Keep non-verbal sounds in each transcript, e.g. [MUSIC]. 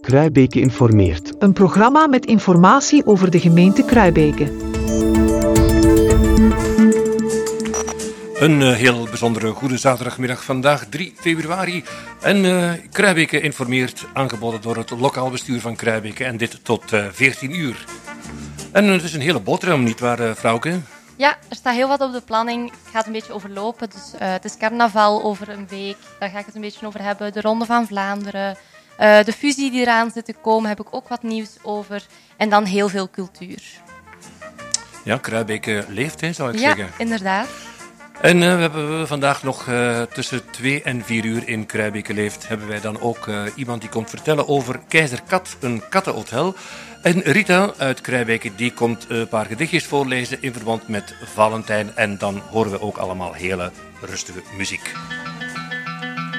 Kruibeke informeert. Een programma met informatie over de gemeente Kruibeke. Een uh, heel bijzondere goede zaterdagmiddag vandaag 3 februari. En uh, Kruibeke informeert, aangeboden door het lokaal bestuur van Kruibeke. En dit tot uh, 14 uur. En het is een hele boterham, nietwaar, uh, vrouwke? Ja, er staat heel wat op de planning. Het gaat een beetje overlopen. Dus, het is carnaval over een week. Daar ga ik het een beetje over hebben. De Ronde van Vlaanderen. Uh, de fusie die eraan zit te komen, heb ik ook wat nieuws over. En dan heel veel cultuur. Ja, Kruibeke leeft, hè, zou ik ja, zeggen. Ja, inderdaad. En uh, we hebben vandaag nog uh, tussen 2 en 4 uur in Kruibeke leeft, hebben wij dan ook iemand die komt vertellen over Keizer Kat, een kattenhotel. En Rita uit Kruibeke die komt een paar gedichtjes voorlezen in verband met Valentijn. En dan horen we ook allemaal hele rustige muziek.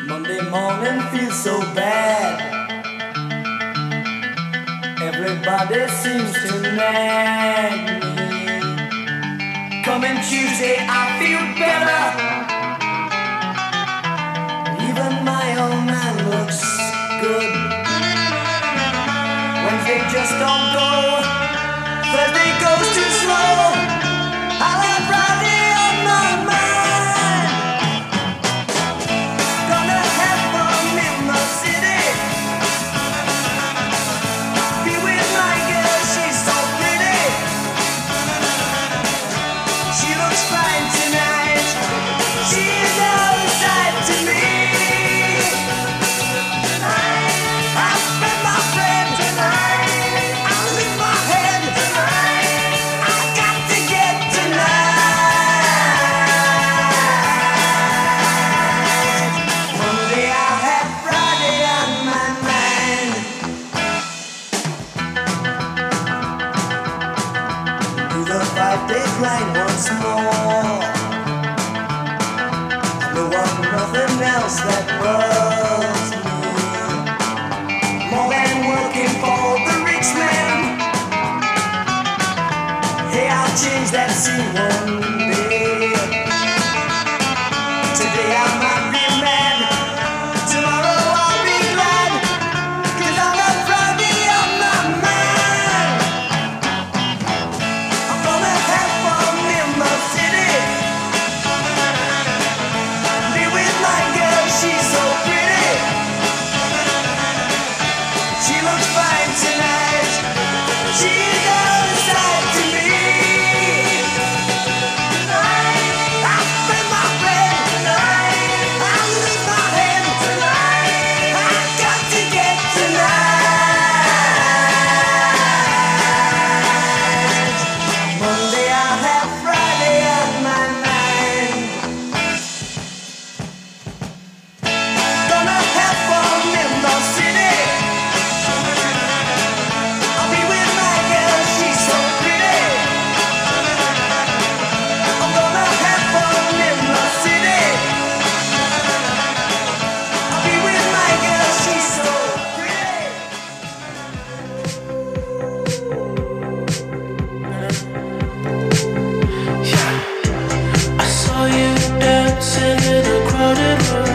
Monday morning feels so bad. Everybody seems to nag me. Coming Tuesday, I feel better. Even my own man looks good. Wednesday just don't go. started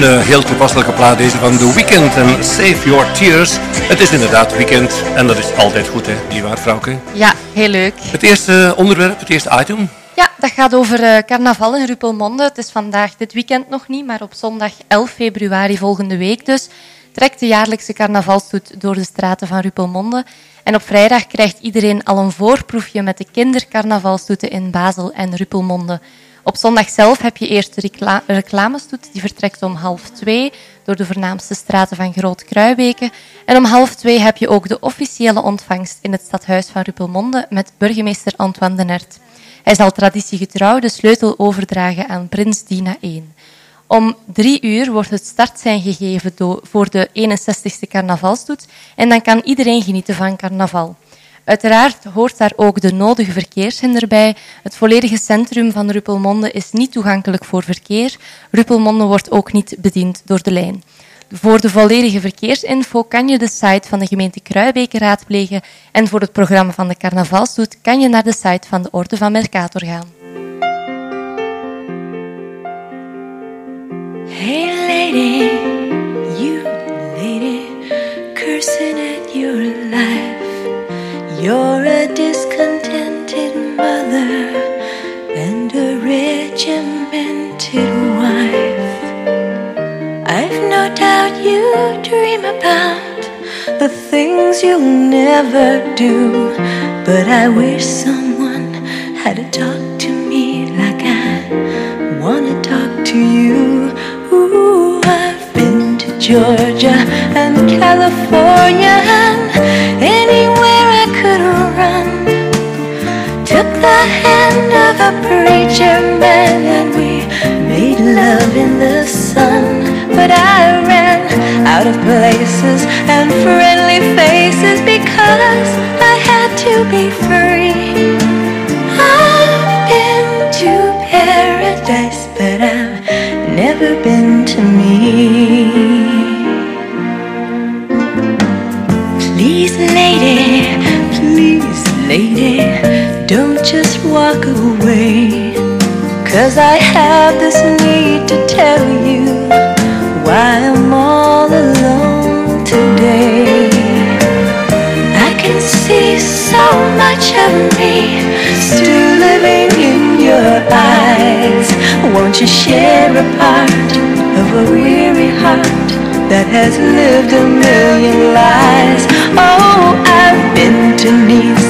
Een eh, heel toepasselijke plaat deze van The Weeknd en Save Your Tears. Het is inderdaad weekend en dat is altijd goed hè, nietwaar vrouwke? Ja, heel leuk. Het eerste onderwerp, het eerste item. Ja, dat gaat over eh, carnaval in Ruppelmonde. Het is vandaag dit weekend nog niet, maar op zondag 11 februari volgende week dus trekt de jaarlijkse carnavalstoet door de straten van Ruppelmonde. En op vrijdag krijgt iedereen al een voorproefje met de kindercarnavalstoeten in Basel en Ruppelmonde. Op zondag zelf heb je eerst de recla reclamestoet, die vertrekt om half twee door de voornaamste straten van Groot Kruibeke. En om half twee heb je ook de officiële ontvangst in het stadhuis van Ruppelmonde met burgemeester Antoine de Nert. Hij zal traditiegetrouw de sleutel overdragen aan prins Dina I. Om drie uur wordt het startsein gegeven voor de 61ste carnavalstoet en dan kan iedereen genieten van carnaval. Uiteraard hoort daar ook de nodige verkeershinder bij. Het volledige centrum van Ruppelmonde is niet toegankelijk voor verkeer. Ruppelmonde wordt ook niet bediend door de lijn. Voor de volledige verkeersinfo kan je de site van de gemeente Kruibeke raadplegen en voor het programma van de carnavalstoet kan je naar de site van de Orde van Mercator gaan. Hey lady, you lady, cursing at your life. You're a discontented mother and a regimented wife. I've no doubt you dream about the things you'll never do, but I wish someone had to talk to me like I wanna talk to you. Ooh, I've been to Georgia and California and anywhere could run. Took the hand of a preacher man and we made love in the sun. But I ran out of places and friendly faces because I had to be free. I've been to paradise, but I've never been to me. Please, lady, lady, don't just walk away. Cause I have this need to tell you why I'm all alone today. I can see so much of me still living in your eyes. Won't you share a part of a weary heart that has lived a million lives? Oh, I've been to Nice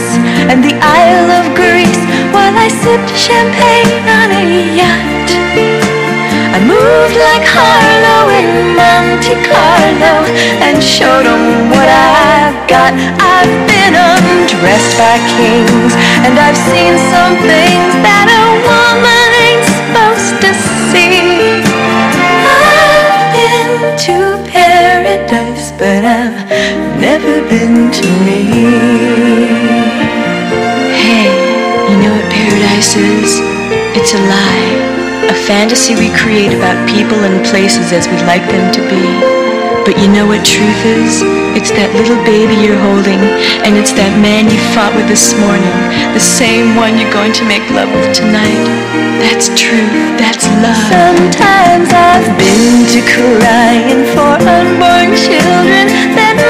and the Isle of Greece while I sipped champagne on a yacht. I moved like Harlow in Monte Carlo and showed 'em what I've got. I've been undressed by kings and I've seen some things that a woman ain't supposed to see. I've been to paradise, but I've never been to me. Is? It's a lie. A fantasy we create about people and places as we'd like them to be. But you know what truth is? It's that little baby you're holding, and it's that man you fought with this morning, the same one you're going to make love with tonight. That's truth. That's love. Sometimes I've been to crying for unborn children that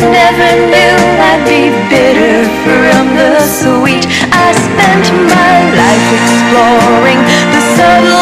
never knew I'd be bitter from the sweet. I spent my life exploring the subtle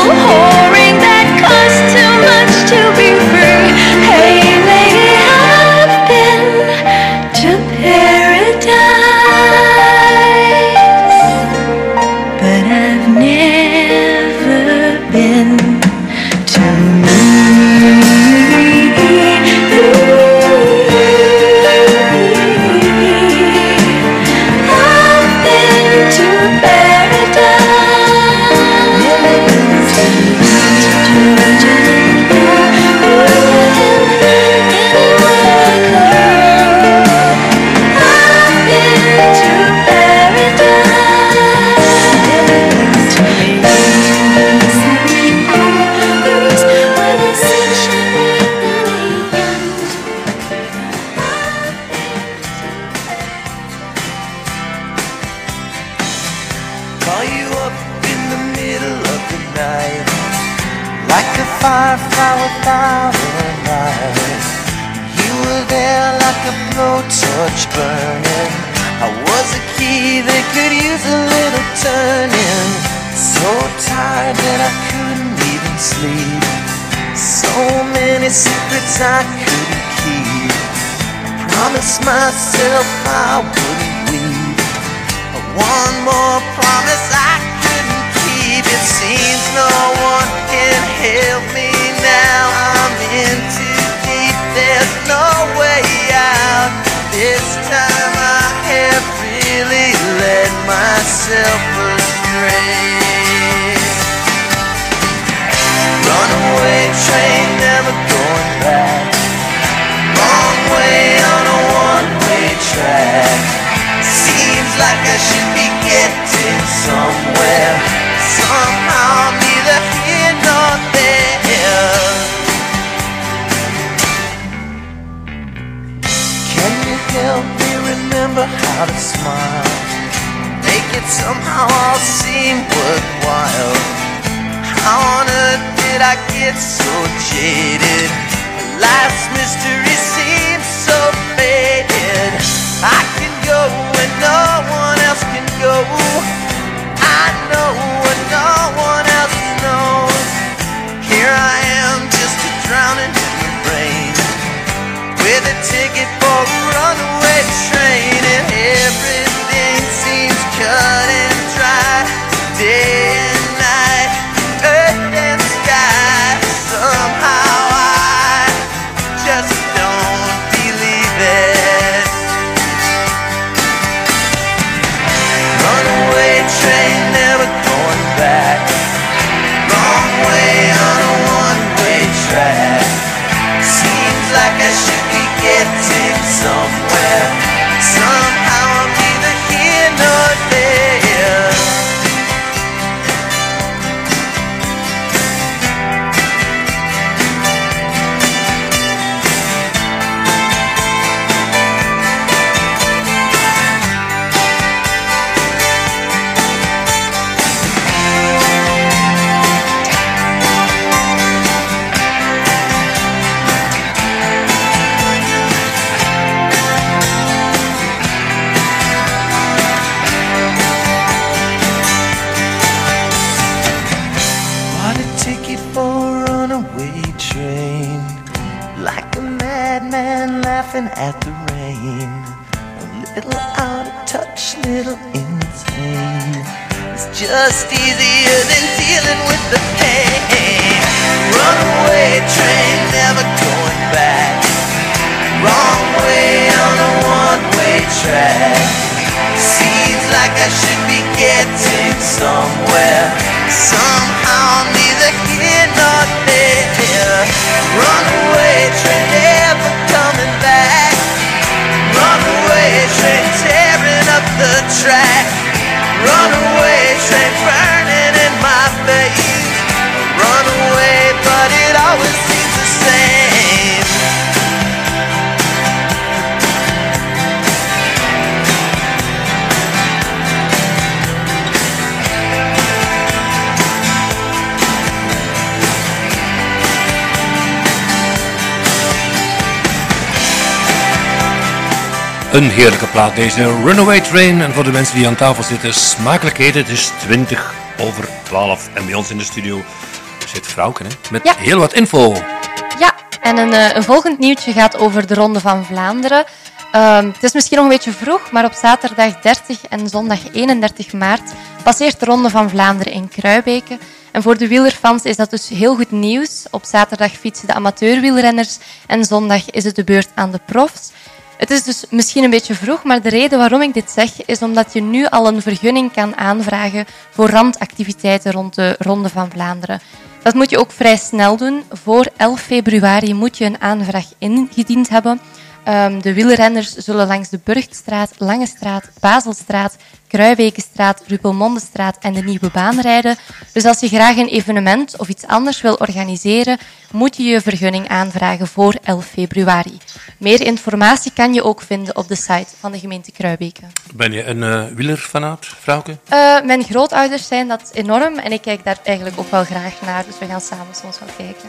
just easier than dealing with the pain. Runaway train, never going back. Wrong way on a one-way track. Seems like I should be getting somewhere. Somehow I'm neither here nor there. Runaway train never coming back. Runaway train tearing up the track. Runaway Een heerlijke plaat, deze Runaway Train. En voor de mensen die aan tafel zitten, smakelijkheden. Het is 20 over 12. En bij ons in de studio zit Frauke, hè, met Ja. heel wat info. Ja, en een, eh, een volgend nieuwtje gaat over de Ronde van Vlaanderen. Ehm, het is misschien nog een beetje vroeg, maar op zaterdag 30 en zondag 31 maart passeert de Ronde van Vlaanderen in Kruibeke. En voor de wielerfans is dat dus heel goed nieuws. Op zaterdag fietsen de amateurwielrenners en zondag is het de beurt aan de profs. Het is dus misschien een beetje vroeg, maar de reden waarom ik dit zeg is omdat je nu al een vergunning kan aanvragen voor randactiviteiten rond de Ronde van Vlaanderen. Dat moet je ook vrij snel doen. Voor 11 februari moet je een aanvraag ingediend hebben. Ehm, de wielrenners zullen langs de Burgstraat, Langestraat, Baselstraat, Kruibekenstraat, Ruppelmondestraat en de Nieuwe Baan rijden. Dus als je graag een evenement of iets anders wil organiseren, moet je je vergunning aanvragen voor 11 februari. Meer informatie kan je ook vinden op de site van de gemeente Kruibeken. Ben je een uh, wielerfanaat, vrouwke? Uh, mijn grootouders zijn dat enorm en ik kijk daar eigenlijk ook wel graag naar. Dus we gaan samen soms wel kijken.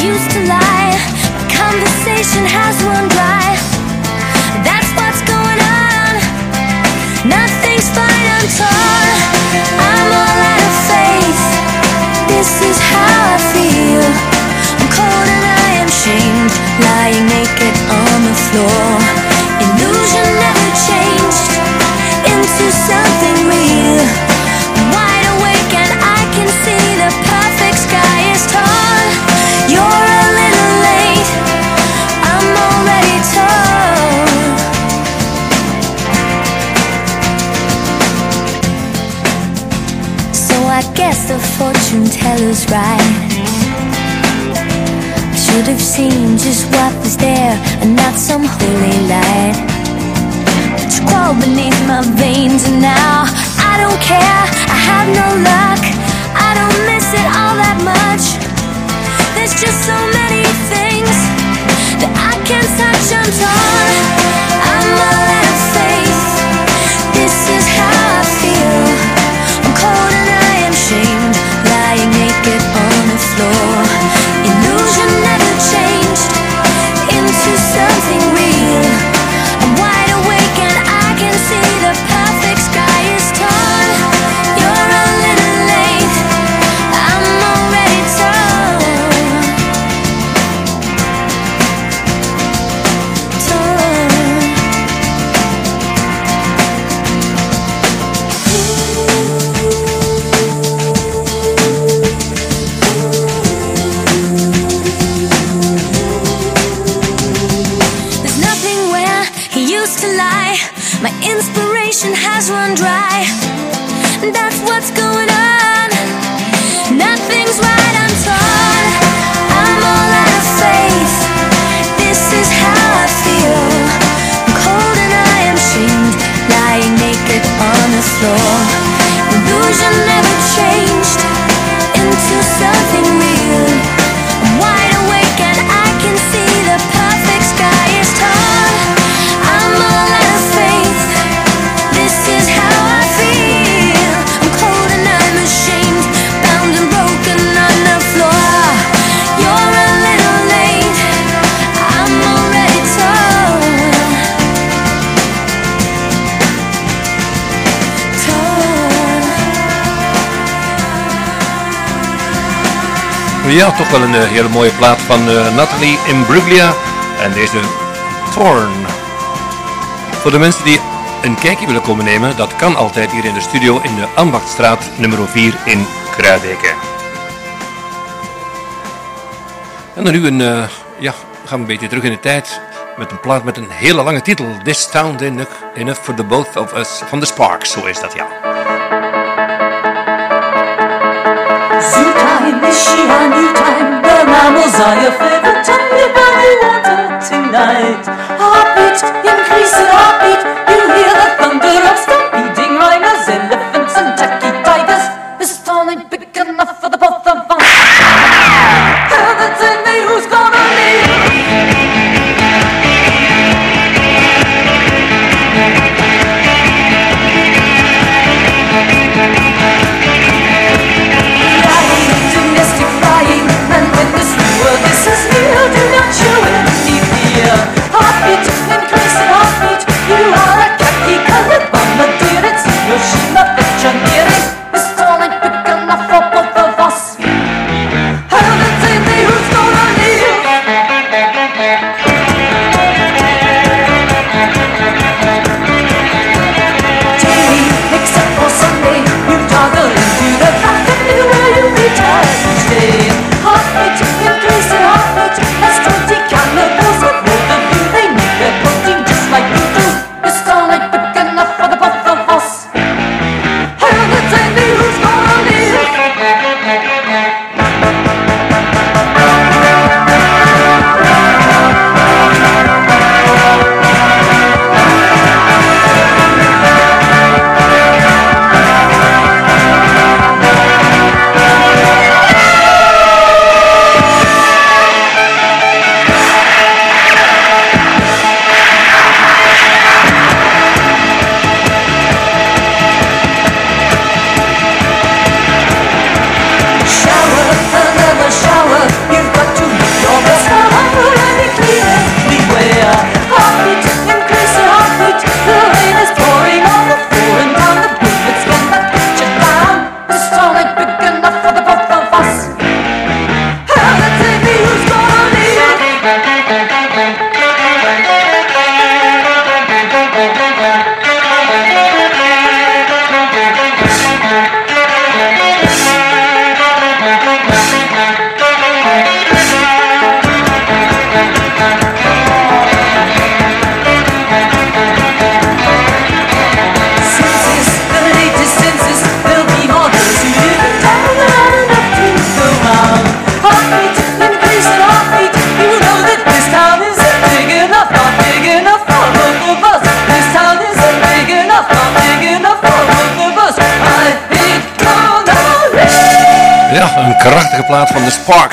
used to lie. My conversation has run dry. That's what's going on. Nothing's fine, I'm torn. I'm all out of faith. This is how I feel. I'm cold and I am shamed, lying naked on the floor. Illusion never changed into something the fortune teller's right. I should have seen just what was there and not some holy light. But you crawl beneath my veins and now I don't care. I have no luck. I don't miss it all that much. There's just so many things that I can't touch. I'm torn. Ja, toch wel een eh, hele mooie plaat van eh, Nathalie Imbruglia. En deze Torn. Voor de mensen die een kijkje willen komen nemen, dat kan altijd hier in de studio in de Ambachtstraat nummer 4 in Kruideken. En dan nu een, eh, ja, gaan we een beetje terug in de tijd met een plaat met een hele lange titel. This Sound Enough, enough for the Both of Us van The Sparks, zo is dat ja. Tonight. Heartbeat, increase in heartbeat. You hear the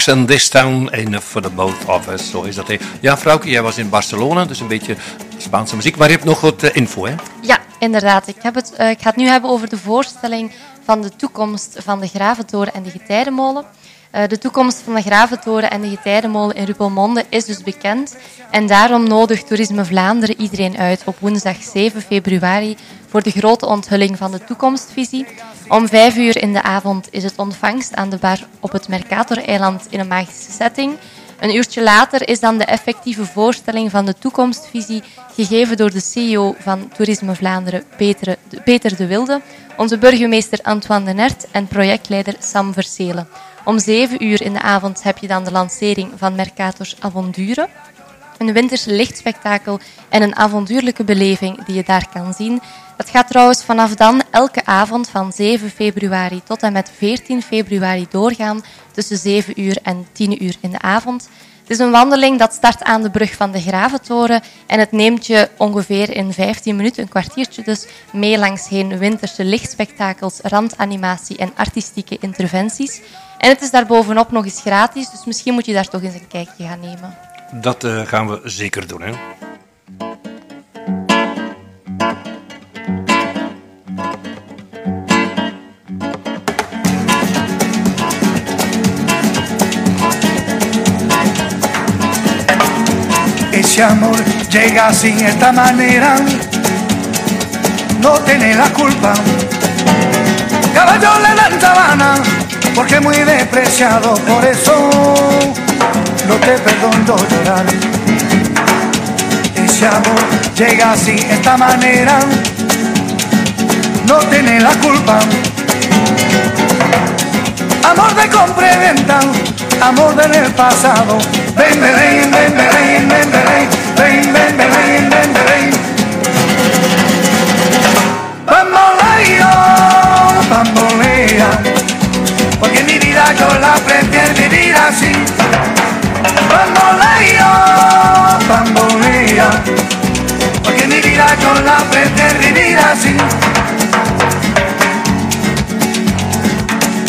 Sparks and This Town. Enough for the both of us. Zo is dat. Ja, vrouwke, jij was in Barcelona, dus een beetje Spaanse muziek. Maar je hebt nog wat eh, info, hè? Ja, inderdaad. Ik, heb het, eh, ik ga het nu hebben over de voorstelling van de toekomst van de Graventoren en de Getijdenmolen. Eh, de toekomst van de Graventoren en de Getijdenmolen in Ruppelmonde is dus bekend. En daarom nodigt Toerisme Vlaanderen iedereen uit op woensdag 7 februari voor de grote onthulling van de toekomstvisie. Om vijf uur in de avond is het ontvangst aan de bar op het Mercator-eiland in een magische setting. Een uurtje later is dan de effectieve voorstelling van de toekomstvisie gegeven door de CEO van Toerisme Vlaanderen, Peter, de Wilde, onze burgemeester Antoine de Nert en projectleider Sam Verselen. Om zeven uur in de avond heb je dan de lancering van Mercator's Avondure. Een winterse lichtspektakel en een avontuurlijke beleving die je daar kan zien. Dat gaat trouwens vanaf dan elke avond van 7 februari tot en met 14 februari doorgaan tussen 7 uur en 10 uur in de avond. Het is een wandeling dat start aan de brug van de Graventoren en het neemt je ongeveer in 15 minuten, een kwartiertje dus, mee langs heen winterse lichtspektakels, randanimatie en artistieke interventies. En het is daarbovenop nog eens gratis, dus misschien moet je daar toch eens een kijkje gaan nemen. Dat eh, gaan we zeker doen, hè? Ese amor llega sin esta manera, no tiene la culpa. Caballo le dan sabana, porque muy despreciado, por eso no te perdono llorar. Ese amor llega así, esta manera, no tiene la culpa. Amor de compra y venta, amor del pasado. Ven, ven, ven, ven, ven, ven, ven, ven, ven, ven, ven, ven, ven. Bamboleo, bambolea, porque mi vida yo la prefiero vivir así. Bamboleo, bambolea, porque mi vida yo la prefiero vivir así.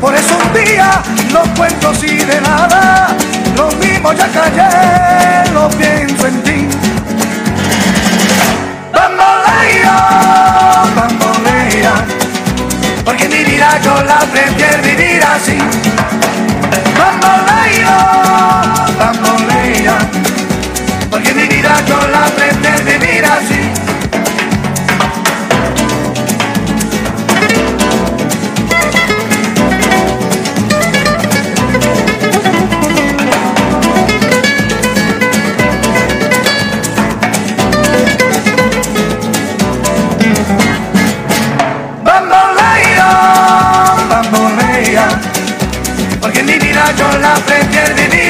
Por eso un día no cuento si de nada, lo mismo ya callé, lo pienso en ti. Bambolea, bambolea, porque mi vida yo la prefiero vivir así. Bambolea, bambolea, porque mi vida yo la prefiero vivir así.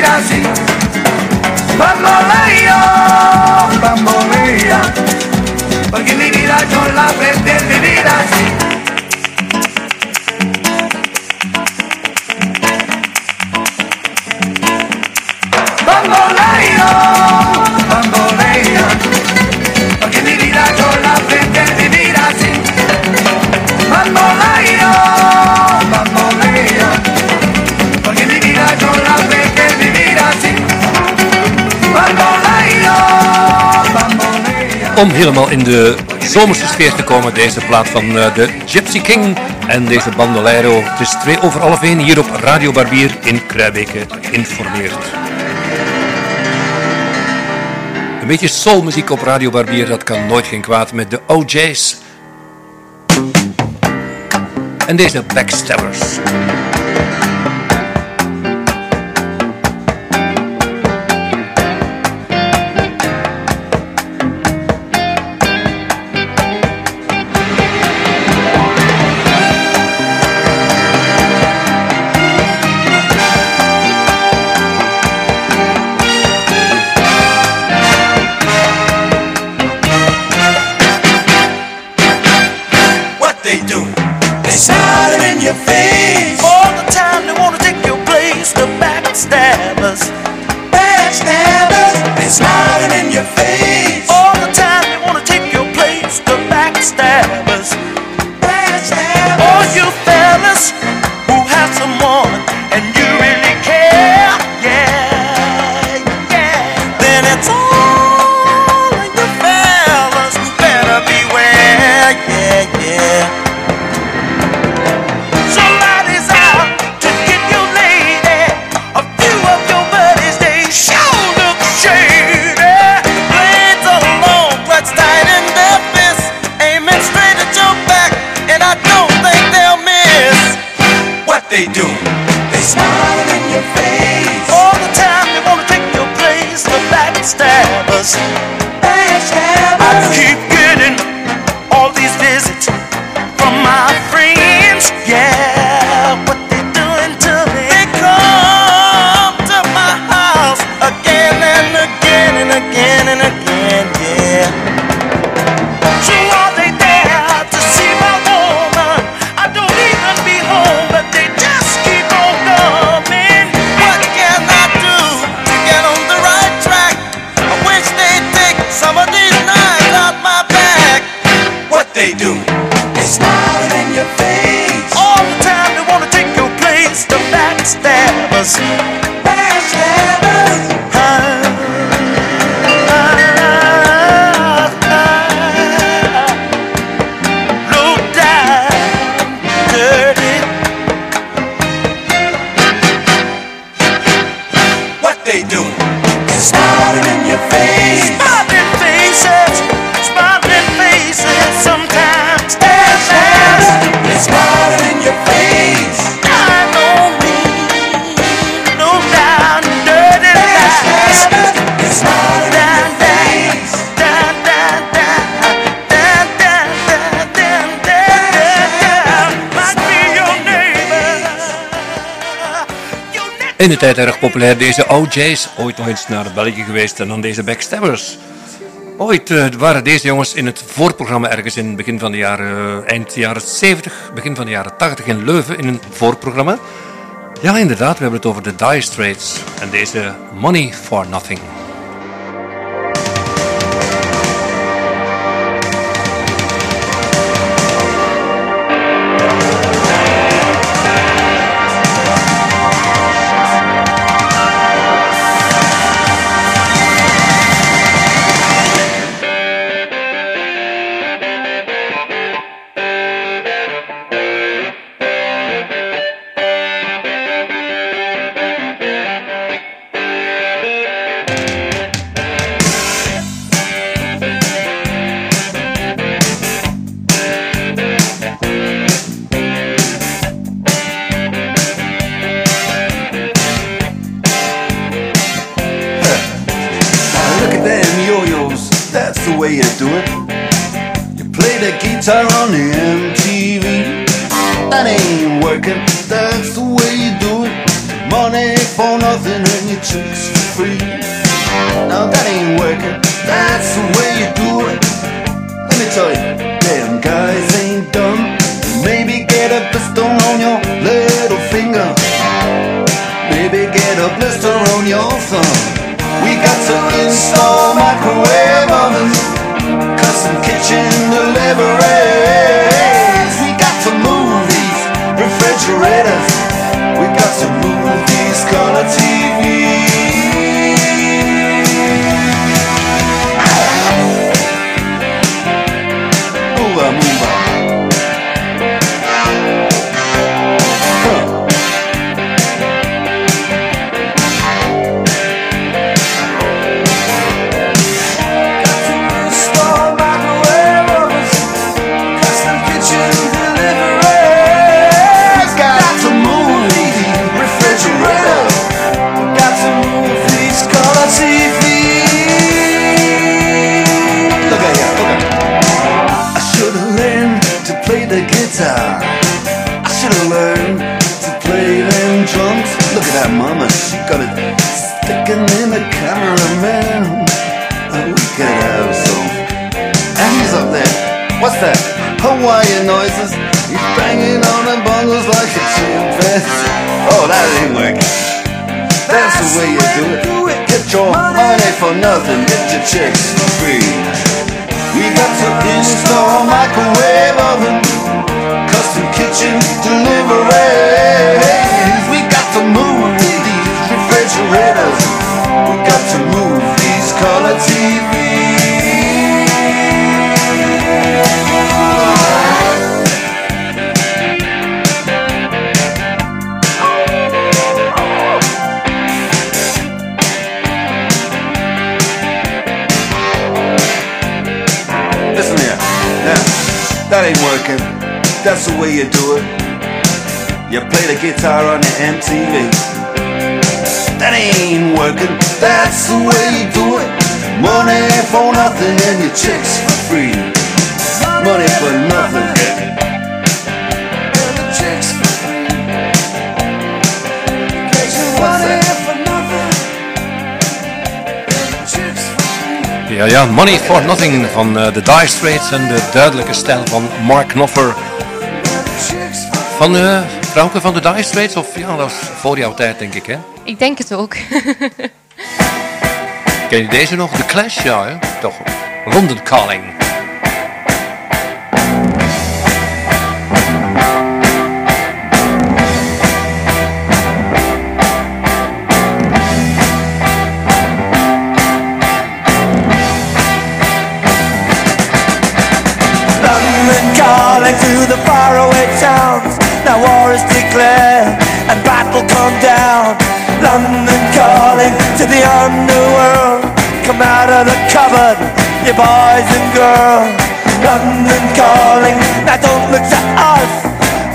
mira así. Om helemaal in de zomerse sfeer te komen, deze plaat van eh, de Gypsy King en deze bandolero. Het is twee over half één hier op Radio Barbier in Kruibeke informeert. Een beetje soulmuziek op Radio Barbier, dat kan nooit geen kwaad met de OJ's. En deze Backstabbers. populair. Deze OJ's, ooit nog eens naar België geweest. En dan deze Backstabbers. Ooit eh, waren deze jongens in het voorprogramma ergens in begin van de jaren, eh, eind jaren 70, begin van de jaren 80 in Leuven in een voorprogramma. Ja, inderdaad, we hebben het over de Dire Straits en deze Money for Nothing. guitar on the MTV. That ain't working, that's the way you do it. Money for nothing and your chicks for free. Money for nothing. Ja, ja, Money for Nothing van eh, uh, de Dire Straits en de duidelijke stijl van Mark Knopfler. Van uh, Frauke van de Dire Straits? Of ja, dat is voor jouw tijd, denk ik, hè? Ik denk het ook. [LAUGHS] Ken je deze nog? The Clash, ja, hè? Toch. London Calling. London calling the and battle come down. London calling to the underworld. Come out of the cupboard, you boys and girls. London calling, now don't look to us.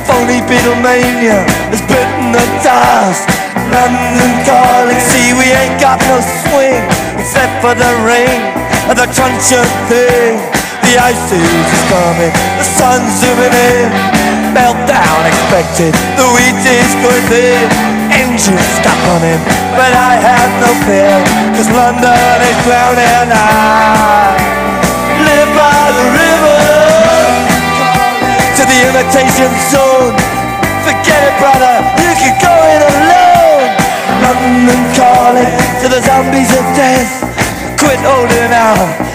Phony Beatlemania has bitten the dust. London calling, see we ain't got no swing except for the ring of the crunch of thing. The ice age is coming, the sun's zooming in. Meltdown expected, the wheat is going thin. Engines stop running, but I have no fear, cause London is drowning. I live by the river to the imitation zone. Forget it, brother, you can go it alone. London calling to the zombies of death. Quit holding out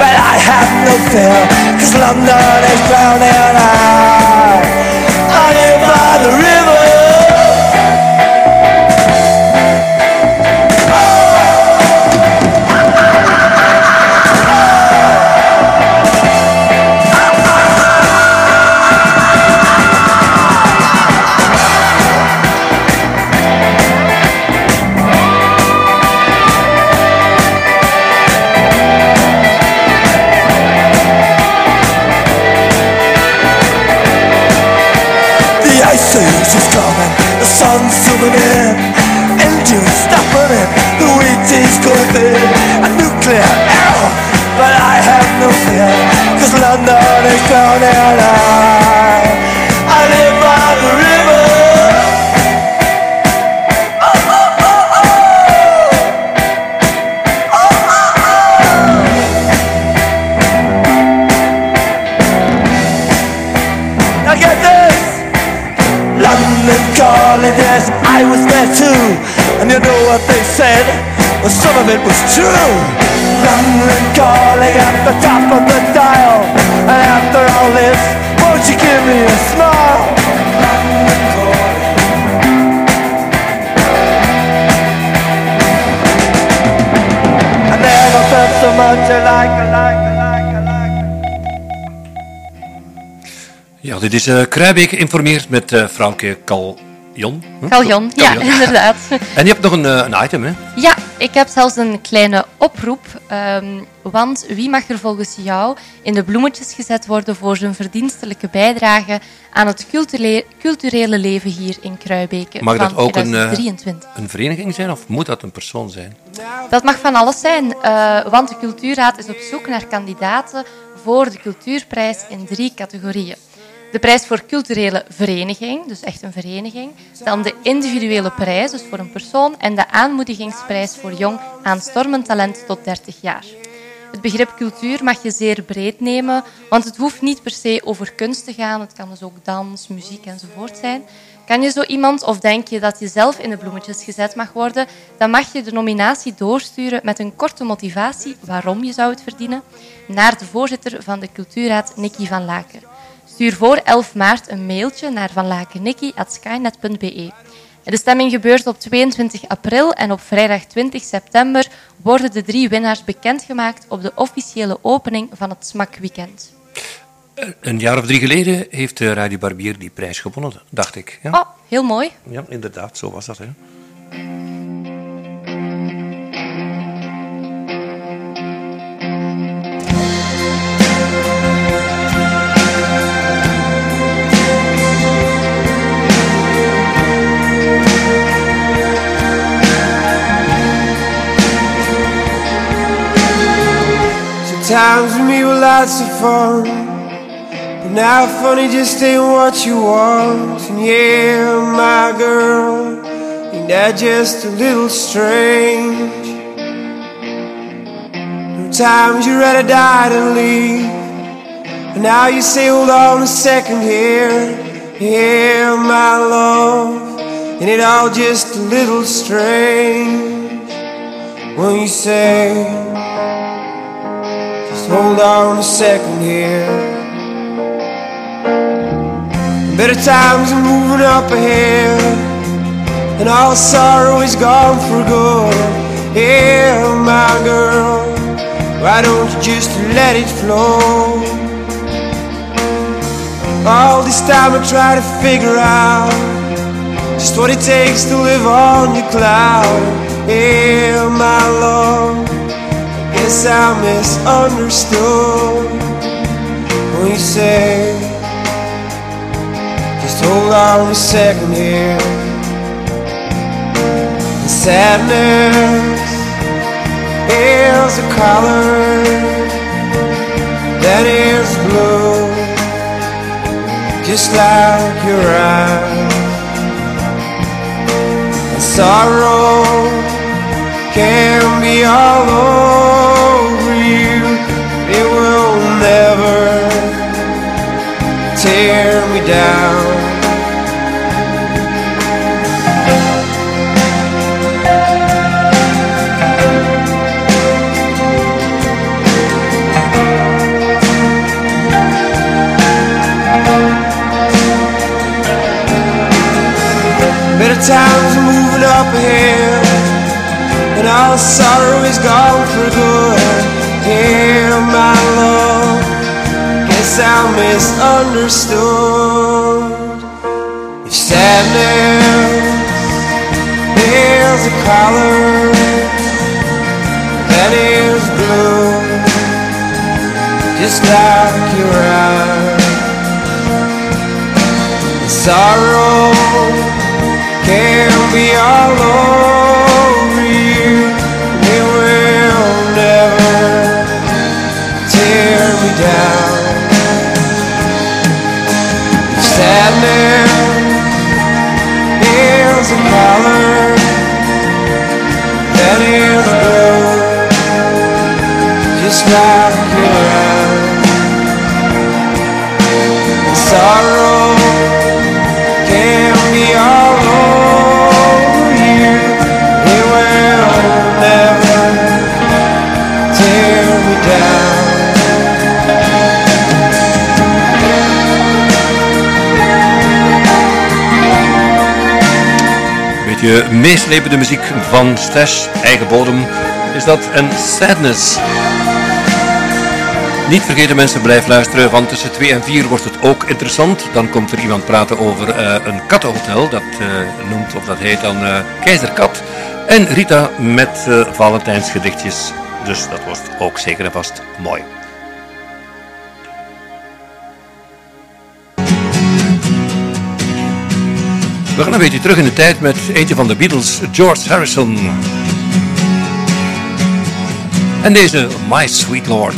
But I have no fear, cause London is drowning. I, I live by the river. Going thin, a nuclear error, but I have no fear, cause London is drowning. I, I live by the river. Oh, oh, oh. Now get this! London calling, I was there too. And you know what they said? Well, some of it was true. London calling at the top of the dial. And after all this, won't you give me a smile? I never felt so much alike, alike, alike, alike. Ja, dit is uh, Kruijbeek informeert met uh, Frauke Caljon. Hm? Caljon, ja, [LAUGHS] inderdaad. En je hebt nog een, uh, een item, hè? Ja, ik heb zelfs een kleine oproep. Um, want wie mag er volgens jou in de bloemetjes gezet worden voor zijn verdienstelijke bijdrage aan het culturele, culturele leven hier in Kruibeke Mag van dat ook een, 2023? een vereniging zijn of moet dat een persoon zijn? Dat mag van alles zijn, uh, want de Cultuurraad is op zoek naar kandidaten voor de Cultuurprijs in drie categorieën. De prijs voor culturele vereniging, dus echt een vereniging. Dan de individuele prijs, dus voor een persoon. En de aanmoedigingsprijs voor jong aanstormend talent tot 30 jaar. Het begrip cultuur mag je zeer breed nemen, want het hoeft niet per se over kunst te gaan. Het kan dus ook dans, muziek enzovoort zijn. Kan je zo iemand of denk je dat je zelf in de bloemetjes gezet mag worden, dan mag je de nominatie doorsturen met een korte motivatie waarom je zou het verdienen naar de voorzitter van de Cultuurraad, Nicky van Laken. Stuur voor 11 maart een mailtje naar vanlakennicky.skynet.be. De stemming gebeurt op 22 april en op vrijdag 20 september worden de drie winnaars bekendgemaakt op de officiële opening van het SMAK-weekend. Een jaar of drie geleden heeft eh, Radio Barbier die prijs gewonnen, dacht ik. Ja, Oh, heel mooi. ja inderdaad, zo was dat. Hè. Sometimes with me were lots of fun. But now funny just ain't what you want. And yeah, my girl, ain't that just a little strange? Times you'd rather die than leave. But now you say, hold on a second here. Yeah, my love, and it all just a little strange when you say. Hold on a second here. Better times are moving up ahead, and all sorrow is gone for good. Yeah, my girl, why don't you just let it flow? All this time I try to figure out just what it takes to live on your cloud. Yeah, my love guess I misunderstood when you say, just hold on a second here. The sadness is a color that is blue, just like your eyes. And sorrow can be all over tear me down. Better times are moving up ahead and all sorrow is gone for good. Yeah, my love, I misunderstood. If sadness is a color that is blue, just like your eyes. Sorrow can be all over Sadness is a color that is blue, just like your eyes. Sorrow Beetje meeslepende muziek van Stash, eigen bodem, is dat een Sadness. Niet vergeten mensen, blijf luisteren, want tussen 2 en 4 wordt het ook interessant. Dan komt er iemand praten over eh, een kattenhotel, dat eh, noemt of dat heet dan eh, Keizerkat. En Rita met Valentijnsgedichtjes, dus dat wordt ook zeker en vast mooi. We gaan een beetje terug in de tijd met eentje van de Beatles, George Harrison. En deze My Sweet Lord.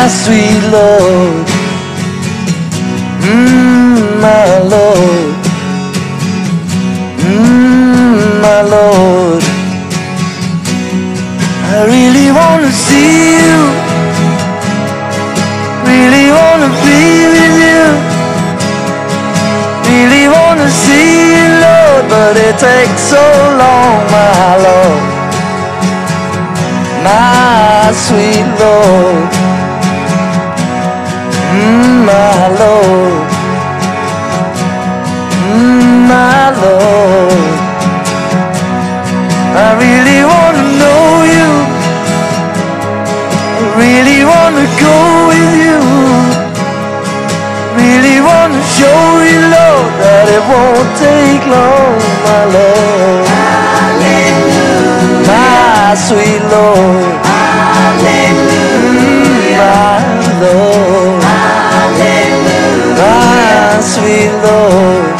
my sweet Lord, my Lord, mm, my Lord. I really wanna see you, really wanna be with you, really wanna see you, Lord, but it takes so long, my Lord, my sweet Lord, mm, my Lord, my Lord. I really wanna know you, I really wanna go with you, really wanna show you, Lord, that it won't take long, my Lord. My sweet Lord. Hallelujah. Mm, my Lord. Hallelujah. My sweet Lord.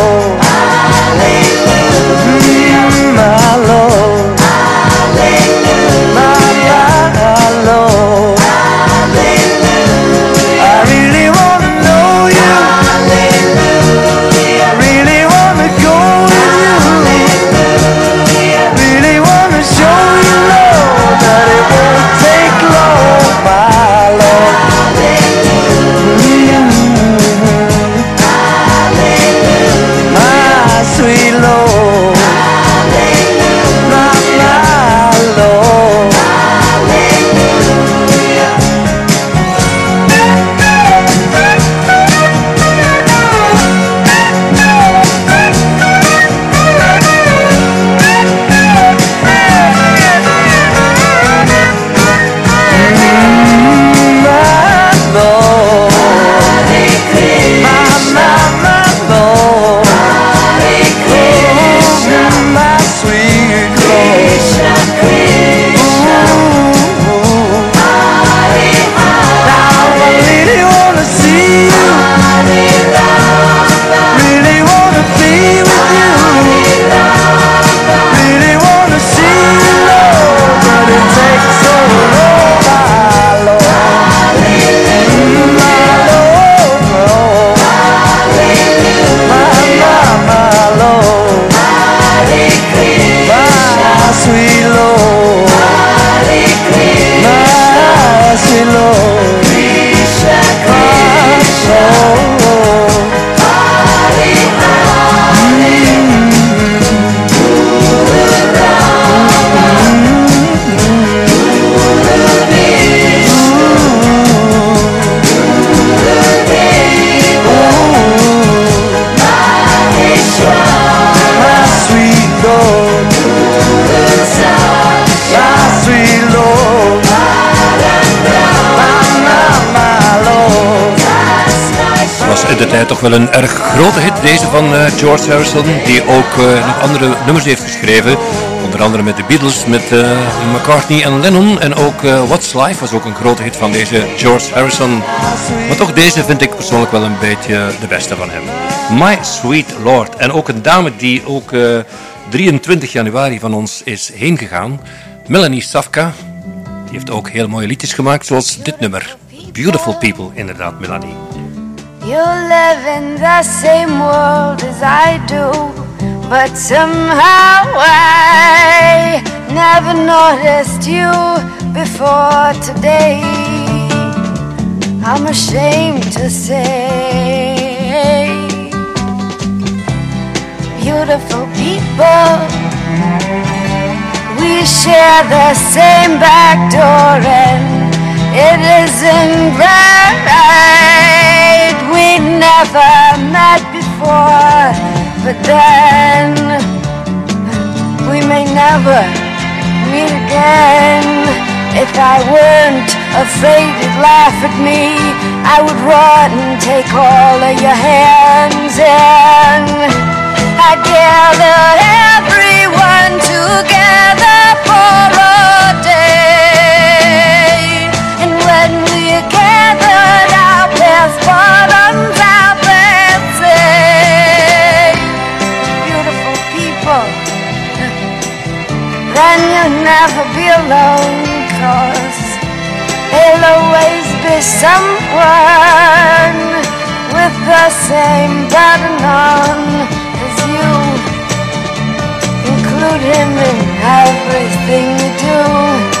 wel een erg grote hit, deze van eh, George Harrison, die ook eh, nog andere nummers heeft geschreven. Onder andere met de Beatles, met eh, McCartney en Lennon. En ook What's Life was ook een grote hit van deze George Harrison. Maar toch deze vind ik persoonlijk wel een beetje de beste van hem. My Sweet Lord. En ook een dame die ook eh, 23 januari van ons is heen gegaan. Melanie Safka. Die heeft ook heel mooie liedjes gemaakt, zoals dit nummer. Beautiful People, inderdaad, Melanie. You live in the same world as I do, but somehow I never noticed you before today. I'm ashamed to say, beautiful people, we share the same back door and it isn't right. We never met before, but then we may never meet again. If I weren't afraid you'd laugh at me, I would run and take all of your hands and I'd gather everyone together for a day. Then you'll never be alone, cause there'll always be someone with the same pattern on as you. Include him in everything you do.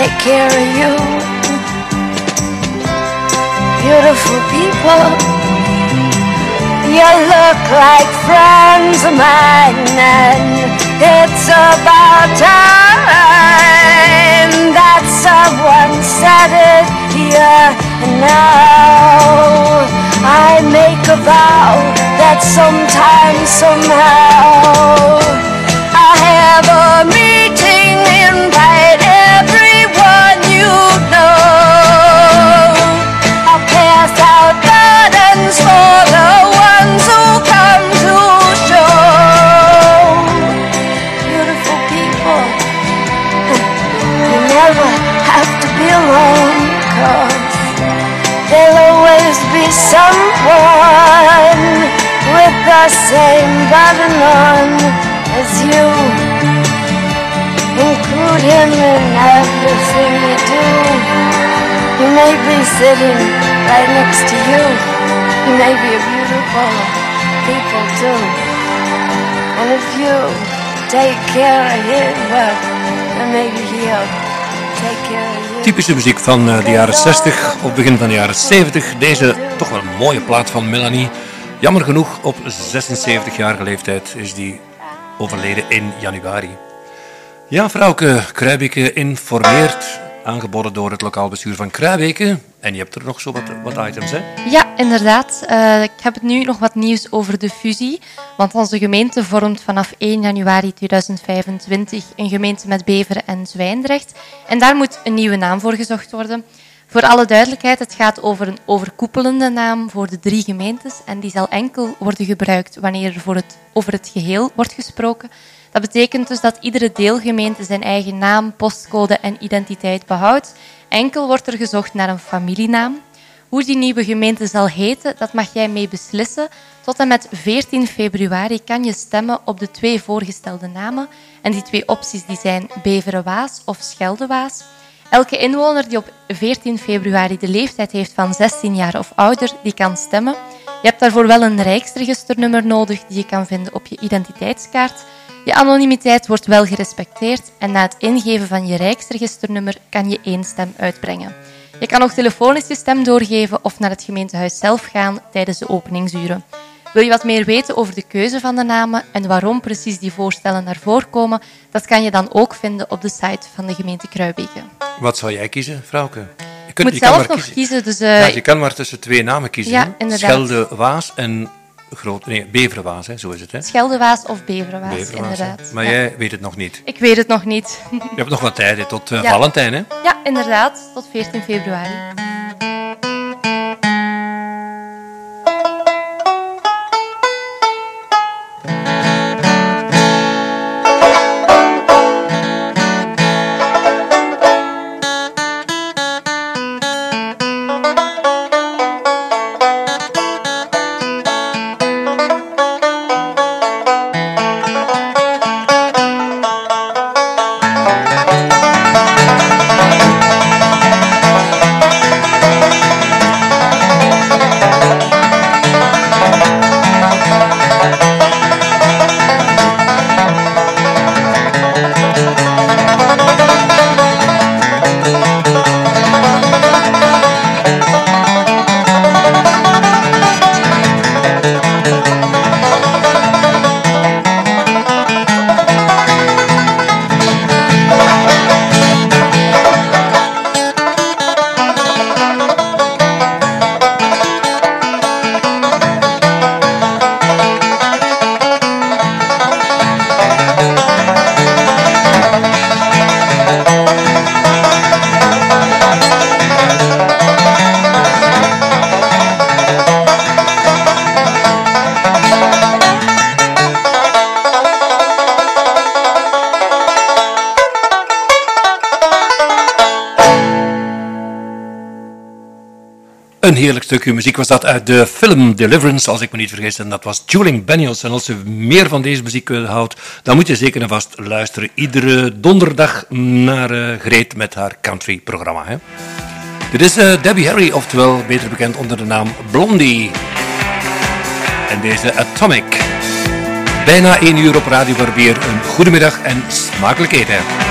take care of you beautiful people. You look like friends of mine, and it's about time that someone said it here and now. I make a vow that sometime, somehow, I have a meeting invite everyone you know. I'll pass out gardens for the sitting right next to you. May be beautiful people too. And if you take care of him, well, then maybe he'll take care of you. Typische muziek van eh, de jaren 60 of begin van de jaren 70. Deze toch wel een mooie plaat van Melanie. Jammer genoeg, op 76-jarige leeftijd is die overleden in januari. Ja, vrouwke, Kruibeke informeert, aangeboden door het lokaal bestuur van Kruibeke. En je hebt er nog zo wat, wat items, hè? Ja, inderdaad. Eh, ik heb het nu nog wat nieuws over de fusie. Want onze gemeente vormt vanaf 1 januari 2025 een gemeente met Beveren en Zwijndrecht. En daar moet een nieuwe naam voor gezocht worden. Voor alle duidelijkheid, het gaat over een overkoepelende naam voor de drie gemeentes. En die zal enkel worden gebruikt wanneer er voor het, over het geheel wordt gesproken. Dat betekent dus dat iedere deelgemeente zijn eigen naam, postcode en identiteit behoudt. Enkel wordt er gezocht naar een familienaam. Hoe die nieuwe gemeente zal heten, dat mag jij mee beslissen. Tot en met 14 februari kan je stemmen op de twee voorgestelde namen. En die twee opties die zijn Beveren-Waas of Schelde-Waas. Elke inwoner die op 14 februari de leeftijd heeft van 16 jaar of ouder, die kan stemmen. Je hebt daarvoor wel een rijksregisternummer nodig die je kan vinden op je identiteitskaart. Je anonimiteit wordt wel gerespecteerd en na het ingeven van je rijksregisternummer kan je één stem uitbrengen. Je kan ook telefonisch je stem doorgeven of naar het gemeentehuis zelf gaan tijdens de openingsuren. Wil je wat meer weten over de keuze van de namen en waarom precies die voorstellen naar voren komen? Dat kan je dan ook vinden op de site van de gemeente Kruibeke. Wat zou jij kiezen, vrouwke? Je, Je kunt- moet je zelf nog kiezen. kiezen, dus eh, Ja, je kan maar tussen twee namen kiezen. Ja. Schelde, Waas en Groot... Nee, Beverenwaas, hè? zo is het. Hè? Scheldewaas of hè. inderdaad. Maar Ja. jij weet het nog niet. Ik weet het nog niet. Je hebt nog wat tijd hè, tot eh, Ja. Valentijn, hè? Ja, inderdaad, tot 14 februari. Een heerlijk stukje muziek was dat uit de film Deliverance, als ik me niet vergis. En dat was Juling Daniels. En als je meer van deze muziek houdt, dan moet je zeker en vast luisteren. Iedere donderdag naar uh, Greet met haar country-programma. Dit is uh, Debbie Harry, oftewel beter bekend onder de naam Blondie. En deze Atomic. Bijna één uur op Radio Barbier. Een goedemiddag en smakelijk eten.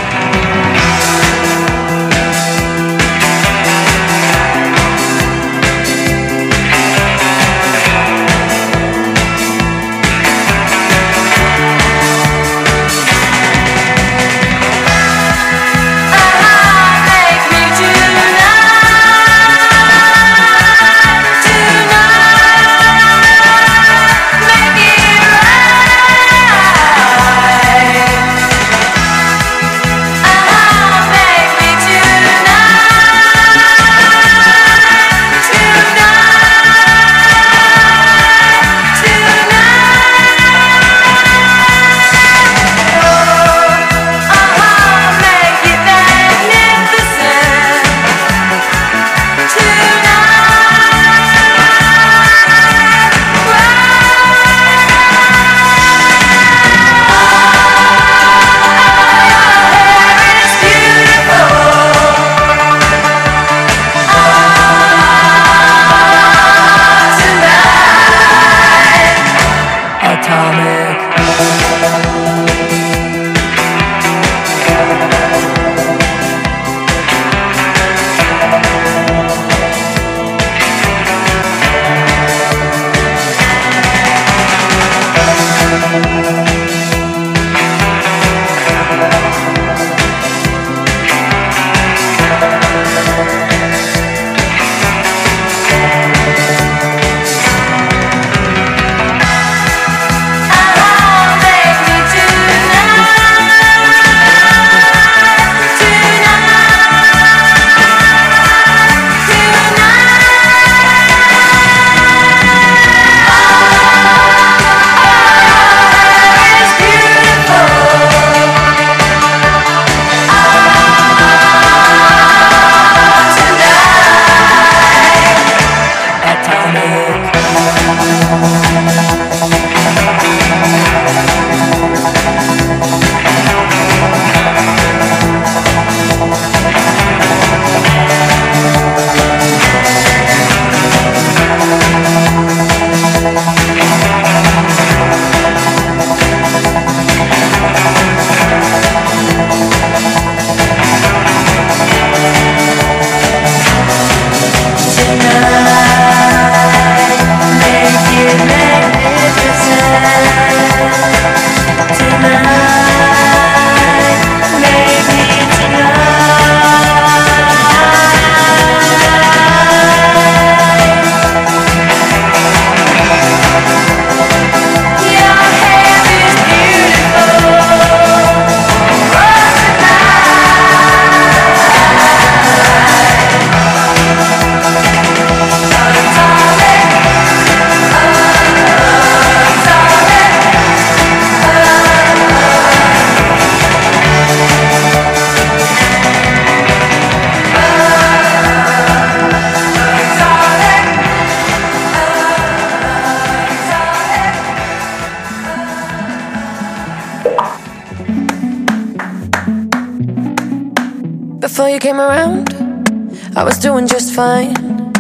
Fine.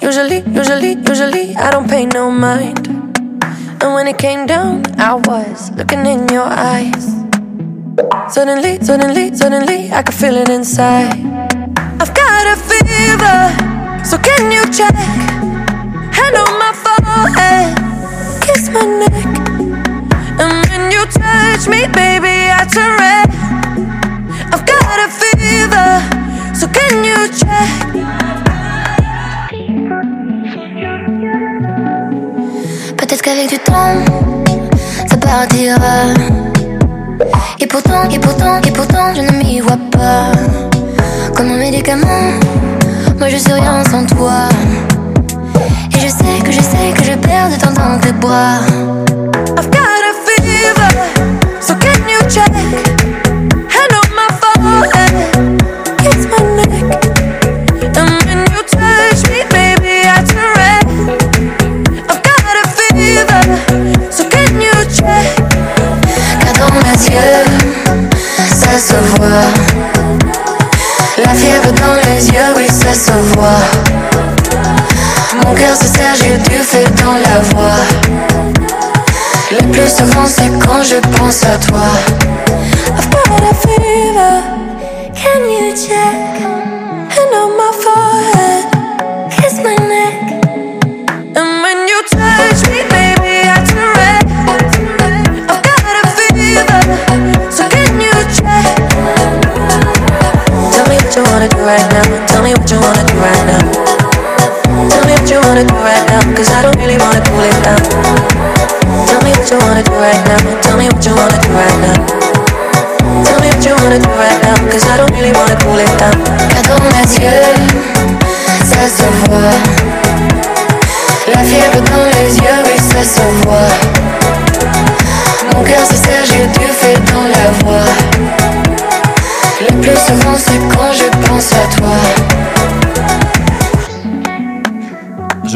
Usually, usually, usually, I don't pay no mind. And when it came down, I was looking in your eyes. Suddenly, suddenly, suddenly, I could feel it inside. I've got a fever, so can you check? Hand on my forehead, kiss my neck. And when you touch me, baby, I turn red. Peut-être qu'avec du temps, ça partira. Et pourtant, et pourtant, et pourtant, je ne m'y vois pas. Comme un médicament, moi je suis rien sans toi. Et je sais que je sais que je perds de temps dans tes bras. I've got a fever, so can you check? se voit. Mon cœur se serre, j'ai du feu dans la voix. Le plus souvent, c'est quand je pense à toi.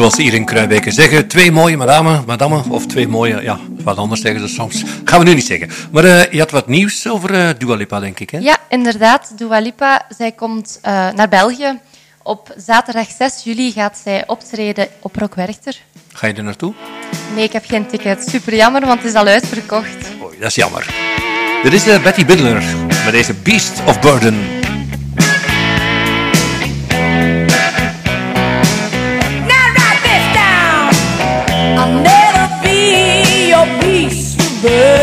Zoals ze hier in Kruijbeke zeggen, twee mooie madame, madame, of twee mooie, ja, wat anders zeggen ze soms. Gaan we nu niet zeggen. Maar eh, je had wat nieuws over eh Dua Lipa, denk ik, hè? Ja, inderdaad. Dua Lipa, zij komt eh, naar België. Op zaterdag 6 juli gaat zij optreden op Rock Werchter. Ga je er naartoe? Nee, ik heb geen ticket. Super jammer, want het is al uitverkocht. Oei, dat is jammer. Dit is Betty Bidler met deze Beast of Burden. fail.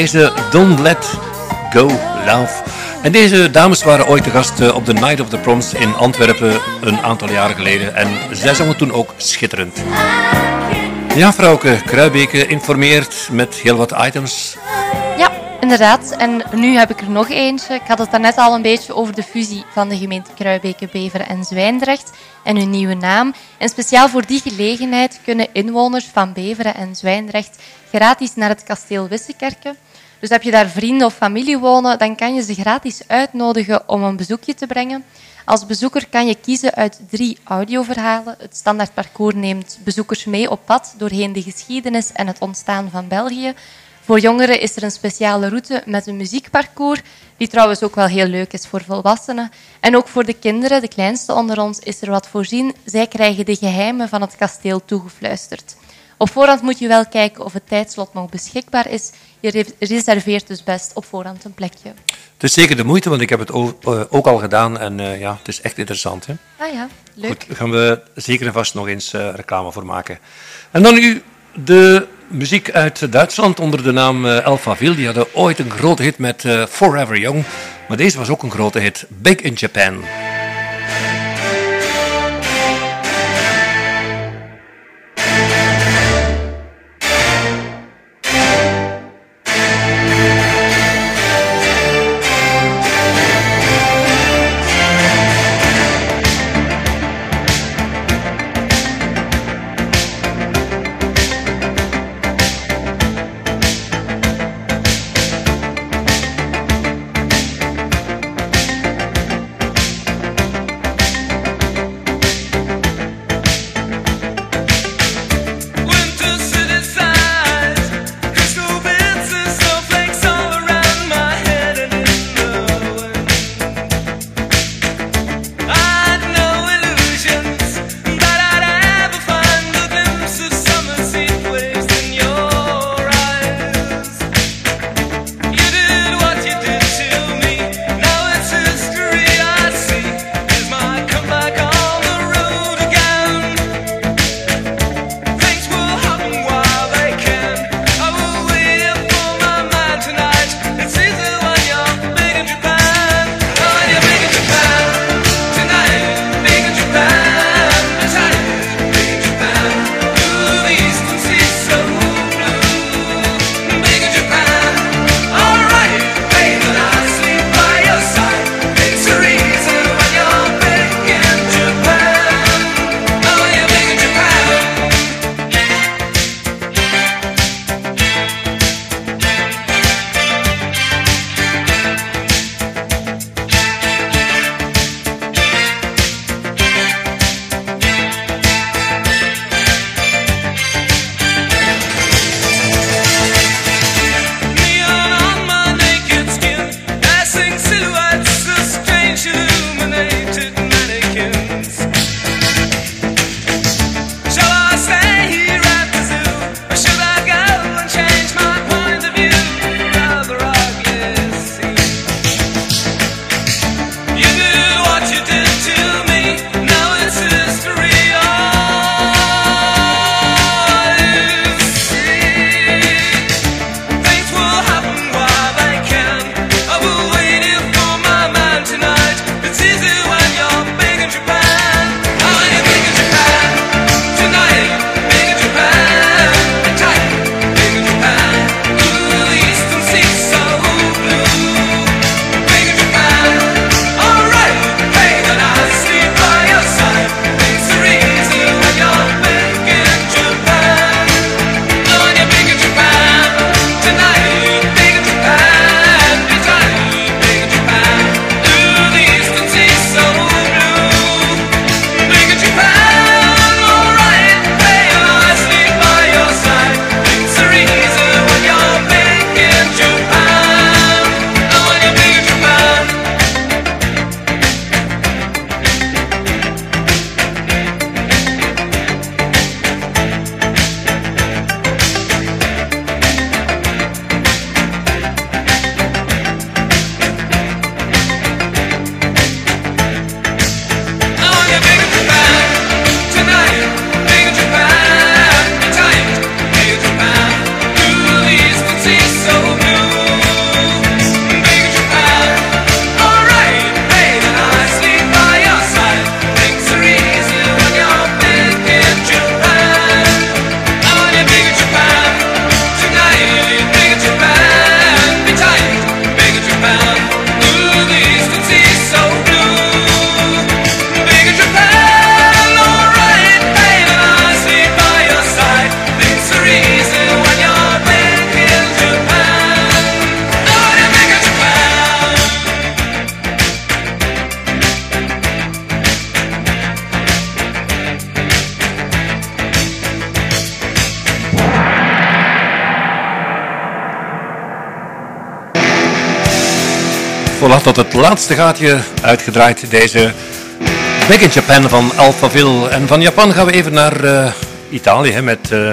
Deze Don't Let Go Love. En deze dames waren ooit de gast eh, op de Night of the Proms in Antwerpen een aantal jaren geleden. En zij zongen toen ook schitterend. Ja, vrouwke, Kruibeke informeert met heel wat items. Ja, inderdaad. En nu heb ik er nog eentje. Ik had het daarnet al een beetje over de fusie van de gemeente Kruibeke, Beveren en Zwijndrecht en hun nieuwe naam. En speciaal voor die gelegenheid kunnen inwoners van Beveren en Zwijndrecht gratis naar het kasteel Wissekerke. Dus heb je daar vrienden of familie wonen, dan kan je ze gratis uitnodigen om een bezoekje te brengen. Als bezoeker kan je kiezen uit drie audioverhalen. Het standaard parcours neemt bezoekers mee op pad doorheen de geschiedenis en het ontstaan van België. Voor jongeren is er een speciale route met een muziekparcours, die trouwens ook wel heel leuk is voor volwassenen. En ook voor de kinderen, de kleinste onder ons, is er wat voorzien. Zij krijgen de geheimen van het kasteel toegefluisterd. Op voorhand moet je wel kijken of het tijdslot nog beschikbaar is. Je re- reserveert dus best op voorhand een plekje. Het is zeker de moeite, want ik heb het ook, eh, al gedaan. En eh, ja, het is echt interessant. Hè? Ah ja, leuk. Goed, daar gaan we zeker en vast nog eens eh, reclame voor maken. En dan nu de muziek uit Duitsland onder de naam eh, Alphaville. Die hadden ooit een grote hit met Forever Young. Maar deze was ook een grote hit, Big in Japan. Laatste gaatje uitgedraaid. Deze Back in Japan van Alphaville. En van Japan gaan we even naar uh, Italië hè, met uh,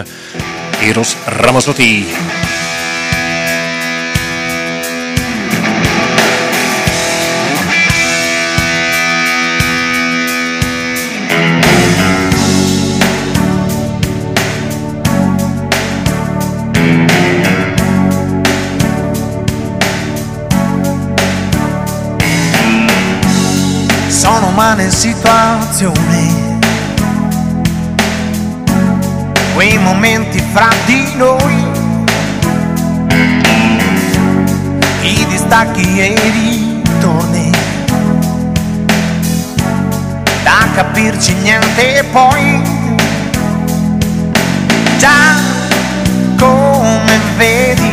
Eros Ramazzotti. Sono umane situazioni, quei momenti fra di noi, i distacchi e i ritorni, da capirci niente poi, già come vedi,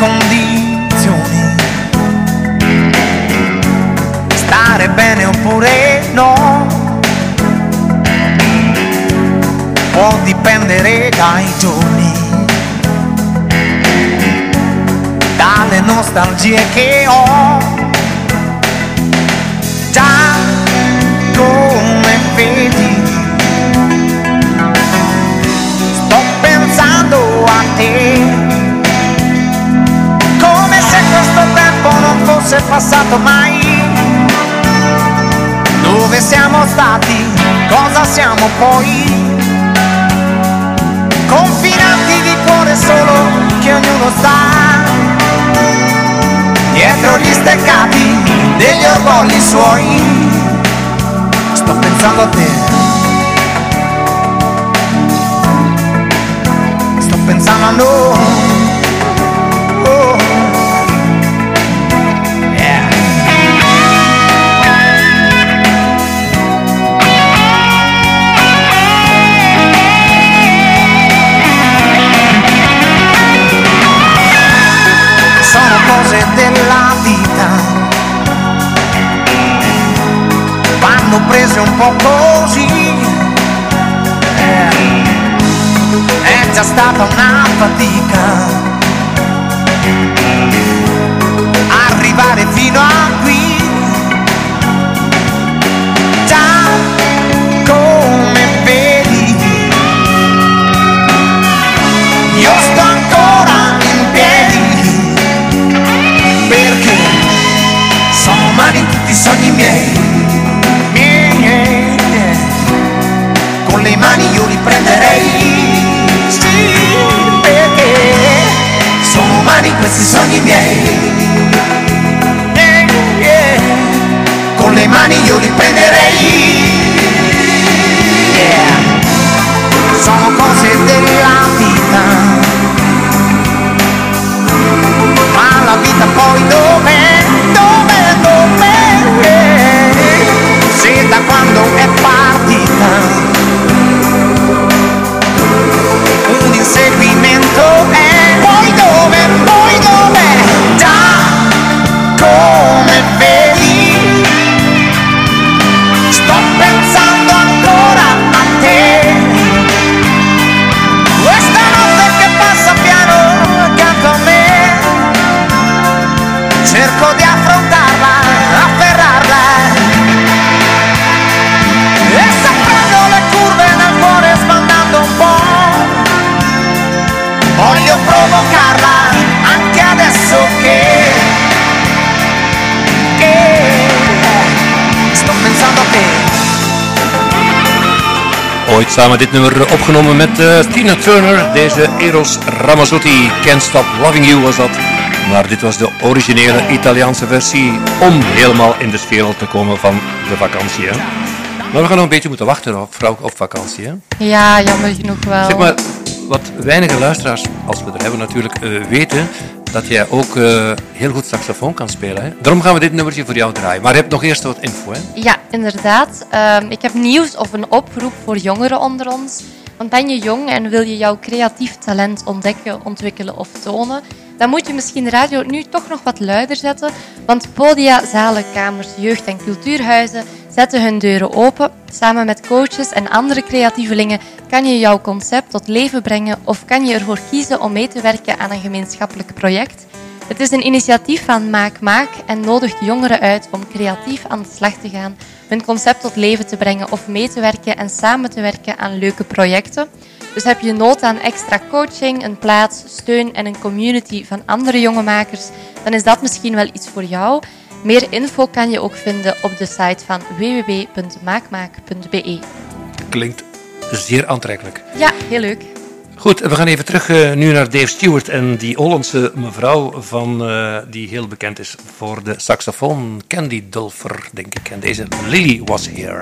condizioni. Stare bene oppure no. Può dipendere dai giorni. dalle nostalgie che ho. Già come fosse passato mai. Dove siamo stati? Cosa siamo poi? Confinanti di cuore solo che ognuno sta dietro gli steccati degli orgogli suoi. Sto pensando a te. Sto pensando a noi. Prese un po' così eh, è già stata una fatica arrivare fino a qui già come vedi io sto ancora in piedi perché sono umani tutti i sogni miei. miei. Questi sogni miei. Eh. Con le mani io li prenderei. Yeah. Sono cose della vita ma la vita poi dov'è, dov'è, dov'è? Se da quando è partita un inseguimento è, Ooit samen dit nummer opgenomen met uh, Tina Turner, deze Eros Ramazzotti. Can't Stop Loving You was dat. Maar dit was de originele Italiaanse versie om helemaal in de sfeer te komen van de vakantie. Hè? Maar we gaan nog een beetje moeten wachten op, vrouw, op vakantie. Hè? Ja, jammer genoeg wel. Zeg maar, wat weinige luisteraars, als we er hebben natuurlijk, uh, weten dat jij ook uh, heel goed saxofoon kan spelen. Hè? Daarom gaan we dit nummertje voor jou draaien. Maar je hebt nog eerst wat info, hè? Ja, inderdaad. Um, ik heb nieuws of een oproep voor jongeren onder ons. Want ben je jong en wil je jouw creatief talent ontdekken, ontwikkelen of tonen, dan moet je misschien de radio nu toch nog wat luider zetten. Want podia, zalen, kamers, jeugd- en cultuurhuizen zetten hun deuren open. Samen met coaches en andere creatievelingen kan je jouw concept tot leven brengen of kan je ervoor kiezen om mee te werken aan een gemeenschappelijk project. Het is een initiatief van Maak Maak en nodigt jongeren uit om creatief aan de slag te gaan, hun concept tot leven te brengen of mee te werken en samen te werken aan leuke projecten. Dus heb je nood aan extra coaching, een plaats, steun en een community van andere jonge makers, dan is dat misschien wel iets voor jou. Meer info kan je ook vinden op de site van www.maakmaak.be. Klinkt zeer aantrekkelijk. Ja, heel leuk. Goed, we gaan even terug uh, nu naar Dave Stewart en die Hollandse mevrouw van, uh, die heel bekend is voor de saxofoon, Candy Dulfer, denk ik. En deze Lily was here.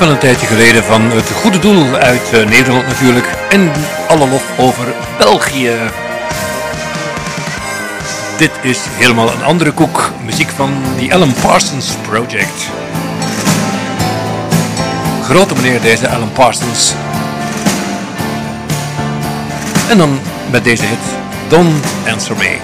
van een tijdje geleden van het goede doel uit eh, Nederland natuurlijk. En alle lof over België. Dit is helemaal een andere koek. Muziek van die Alan Parsons Project. Grote meneer deze Alan Parsons. En dan met deze hit Don't Answer Me.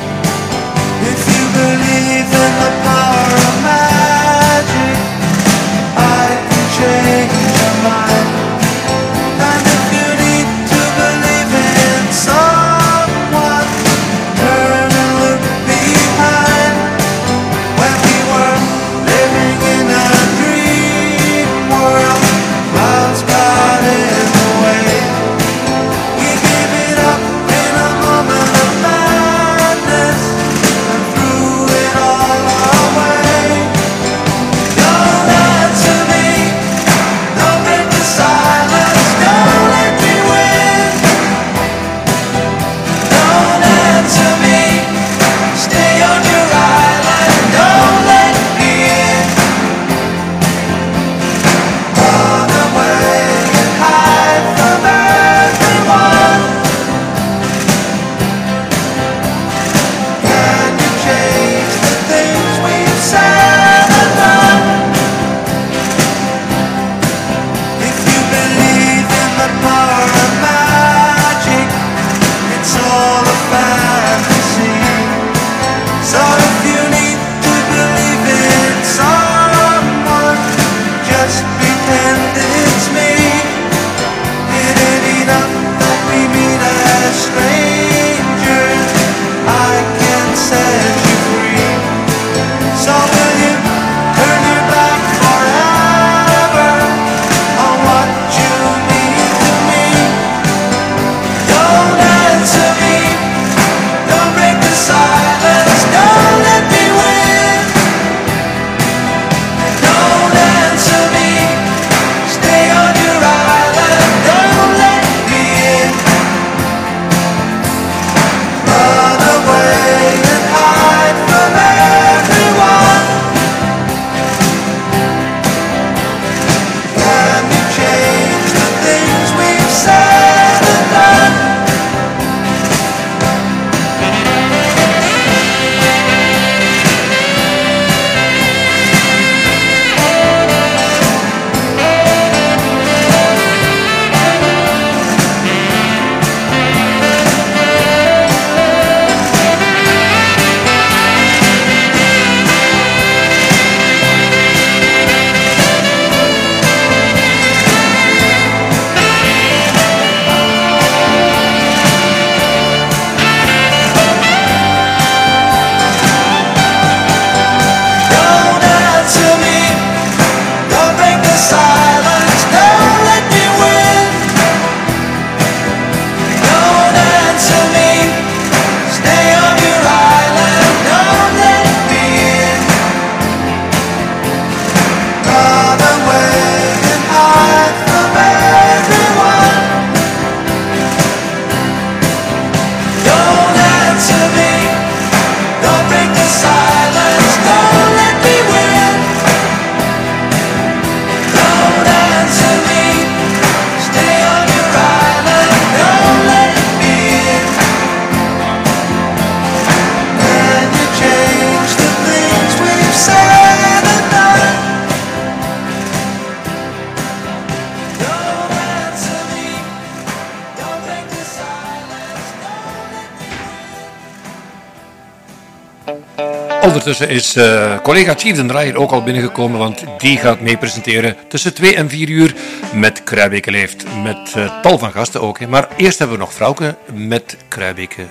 Ondertussen is eh, collega Chief den Draaier ook al binnengekomen, want die gaat mee presenteren tussen 2 en 4 uur met Kruibeke Leeft. Met eh, tal van gasten ook. Maar eerst hebben we nog Frauke met Kruibeke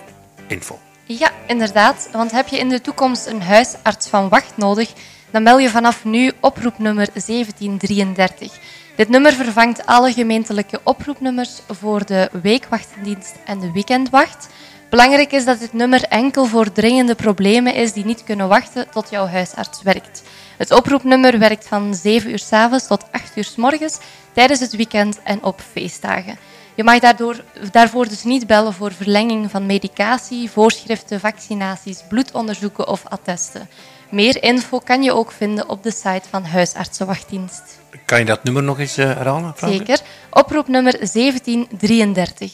Info. Ja, inderdaad. Want heb je in de toekomst een huisarts van wacht nodig, dan bel je vanaf nu oproepnummer 1733. Dit nummer vervangt alle gemeentelijke oproepnummers voor de weekwachtendienst en de weekendwacht. Belangrijk is dat dit nummer enkel voor dringende problemen is die niet kunnen wachten tot jouw huisarts werkt. Het oproepnummer werkt van 7 uur s avonds tot 8 uur s morgens tijdens het weekend en op feestdagen. Je mag daardoor, daarvoor dus niet bellen voor verlenging van medicatie, voorschriften, vaccinaties, bloedonderzoeken of attesten. Meer info kan je ook vinden op de site van Huisartsenwachtdienst. Kan je dat nummer nog eens uh, herhalen? Zeker. Oproepnummer 1733.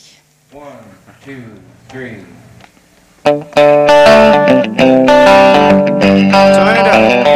Green. Turn it up.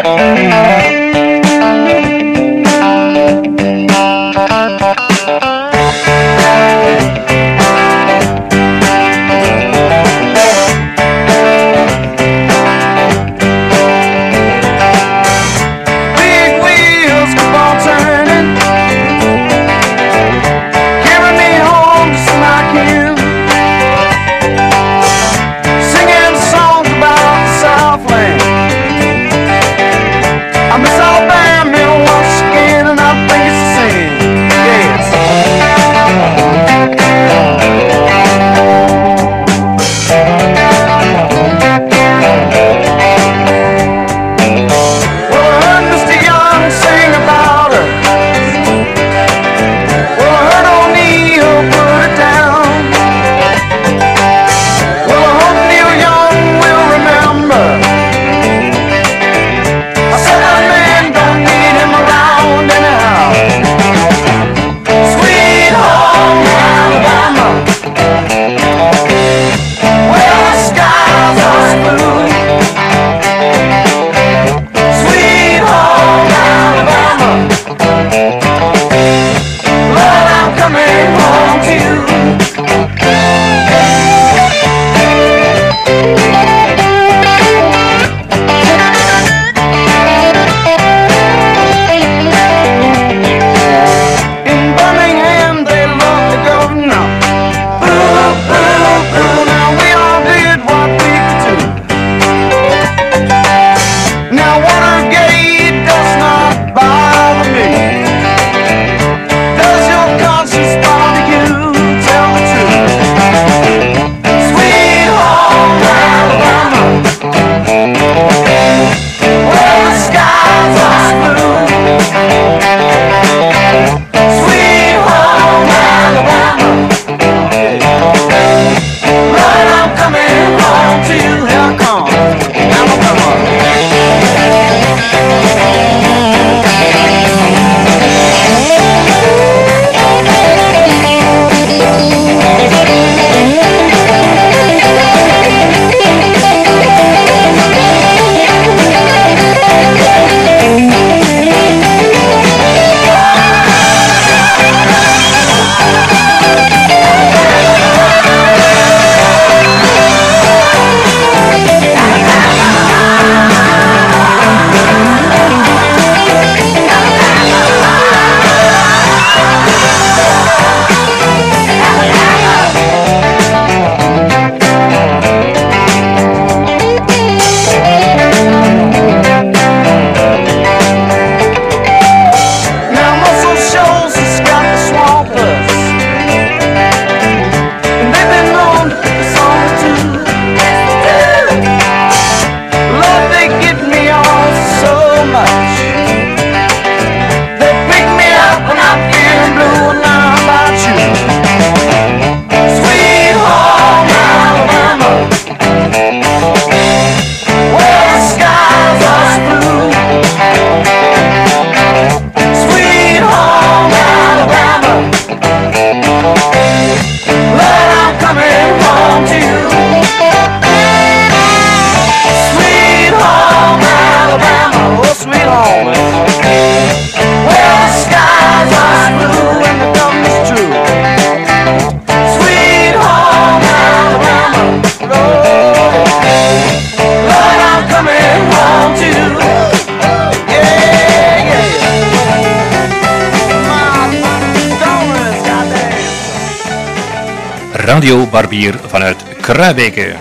Radio Barbier vanuit Kruibeke.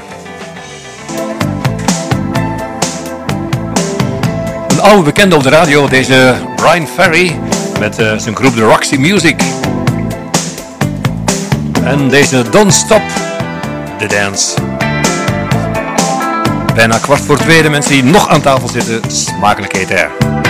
Een oude bekende op de radio, deze Brian Ferry met eh, zijn groep The Roxy Music. En deze Don't Stop the Dance. Bijna kwart voor twee, de mensen die nog aan tafel zitten, smakelijk eten.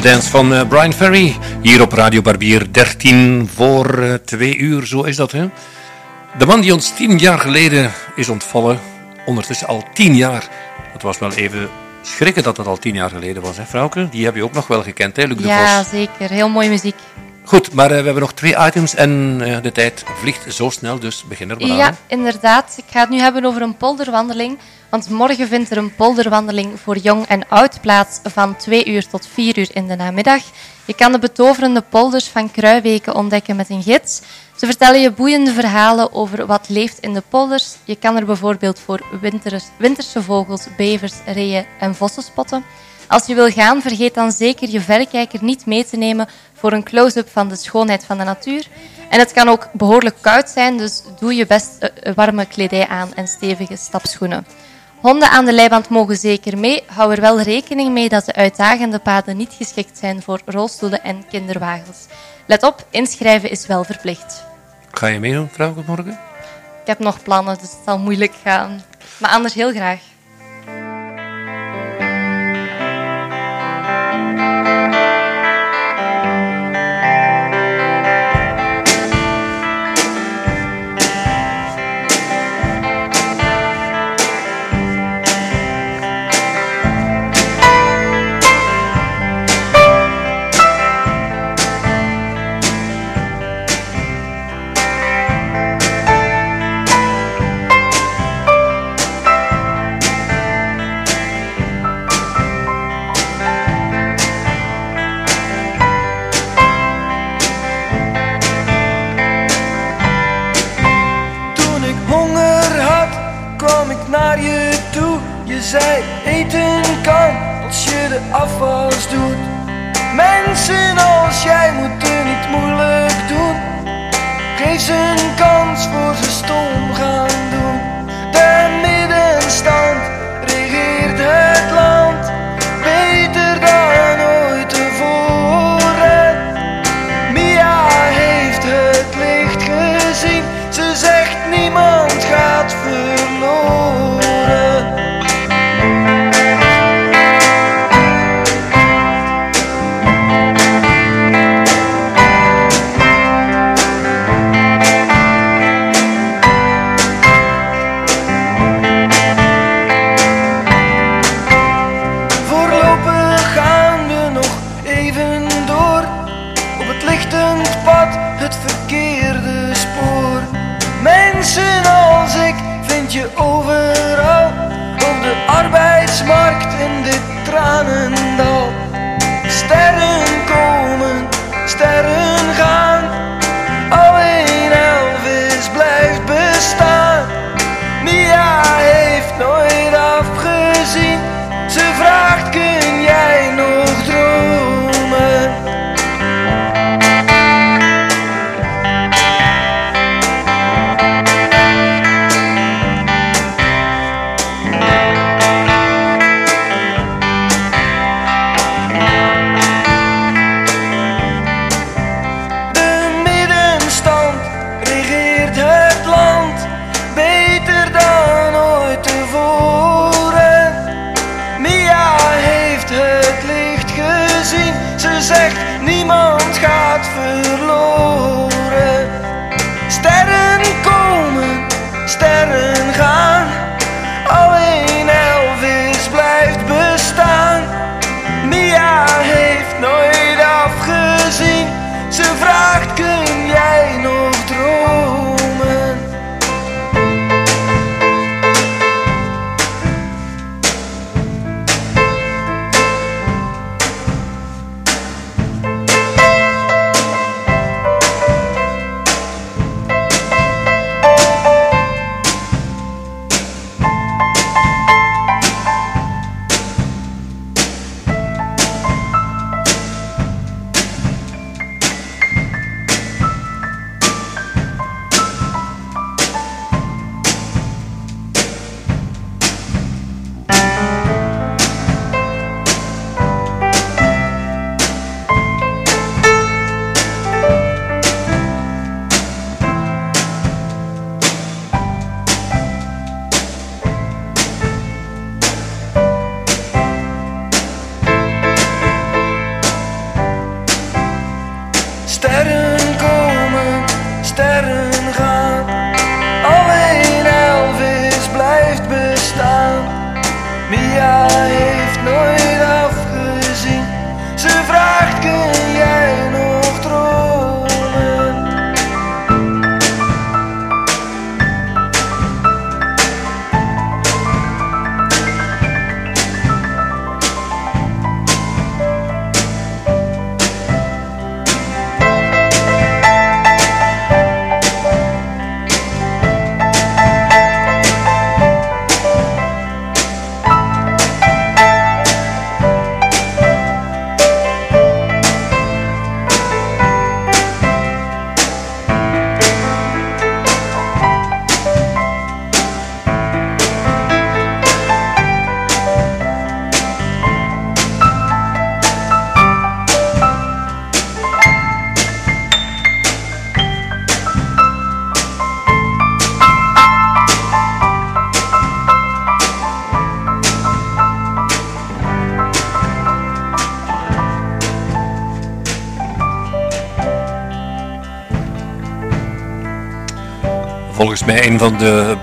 The Dance van eh, Brian Ferry. Hier op Radio Barbier 13 voor eh, 2 uur, zo is dat hè. De man die ons tien jaar geleden is ontvallen, ondertussen al tien jaar. Het was wel even schrikken dat het al tien jaar geleden was, hè Frauke? Die heb je ook nog wel gekend, hè, Luc de Ja, Vos? zeker. Heel mooie muziek. Goed, maar eh, we hebben nog twee items en eh, de tijd vliegt zo snel, dus begin er maar aan. Ja, inderdaad. Ik ga het nu hebben over een polderwandeling. Want morgen vindt er een polderwandeling voor jong en oud plaats van 2 uur tot 4 uur in de namiddag. Je kan de betoverende polders van Kruiweken ontdekken met een gids. Ze vertellen je boeiende verhalen over wat leeft in de polders. Je kan er bijvoorbeeld voor winterse vogels, bevers, reeën en vossen spotten. Als je wil gaan, vergeet dan zeker je verrekijker niet mee te nemen voor een close-up van de schoonheid van de natuur. En het kan ook behoorlijk koud zijn, dus doe je best eh, warme kledij aan en stevige stapschoenen. Honden aan de leiband mogen zeker mee. Hou er wel rekening mee dat de uitdagende paden niet geschikt zijn voor rolstoelen en kinderwagens. Let op, inschrijven is wel verplicht. Ga je meedoen vrouw, morgen? Ik heb nog plannen, dus het zal moeilijk gaan. Maar anders heel graag. mensen als jij moeten niet moeilijk doen. Geef ze een kans voor ze stom gaan.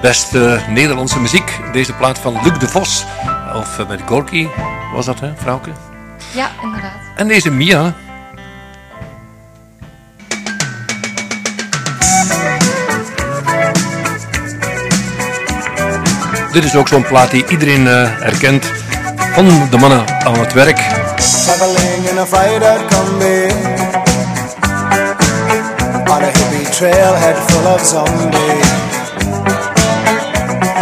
Beste Nederlandse muziek. Deze plaat van Luc de Vos. Of eh, met Gorky was dat, hè, vrouwke? Ja, inderdaad. En deze Mia. Dit is ook zo'n plaat die iedereen eh, herkent van de mannen aan het werk. Traveling in a freighter combi On a hippie trailhead full of zombies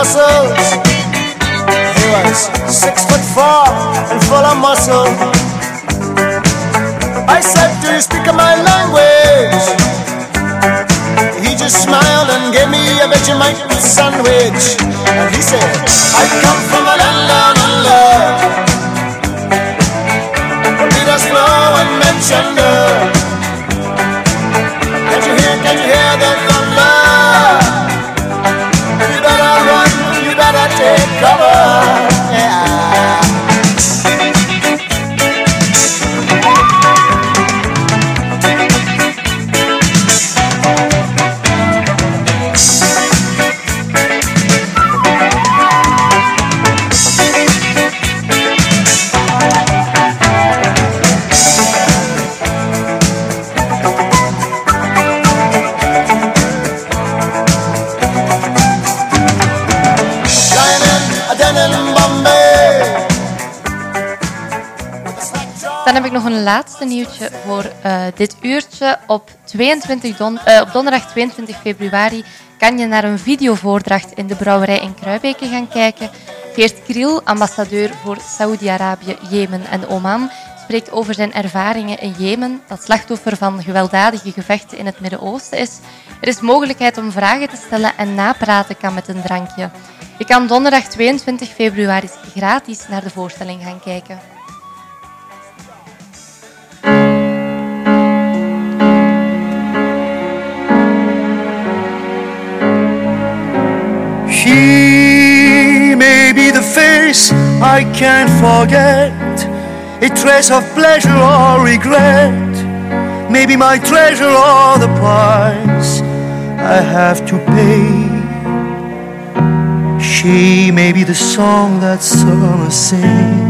Brussels. He was six foot four and full of muscle. I said, Do you speak my language? He just smiled and gave me a Vegemite sandwich. And he said, I come from a land down under. Leaders flow and mention Come on. Nieuwtje voor eh, dit uurtje. Op, 22 don eh, op donderdag 22 februari kan je naar een videovoordracht in de brouwerij in Kruibeke gaan kijken. Geert Kriel, ambassadeur voor Saoedi-Arabië, Jemen en Oman, spreekt over zijn ervaringen in Jemen, dat slachtoffer van gewelddadige gevechten in het Midden-Oosten is. Er is mogelijkheid om vragen te stellen en napraten kan met een drankje. Je kan donderdag 22 februari gratis naar de voorstelling gaan kijken. She may be the face I can't forget, a trace of pleasure or regret. Maybe my treasure or the price I have to pay. She may be the song that summer sings,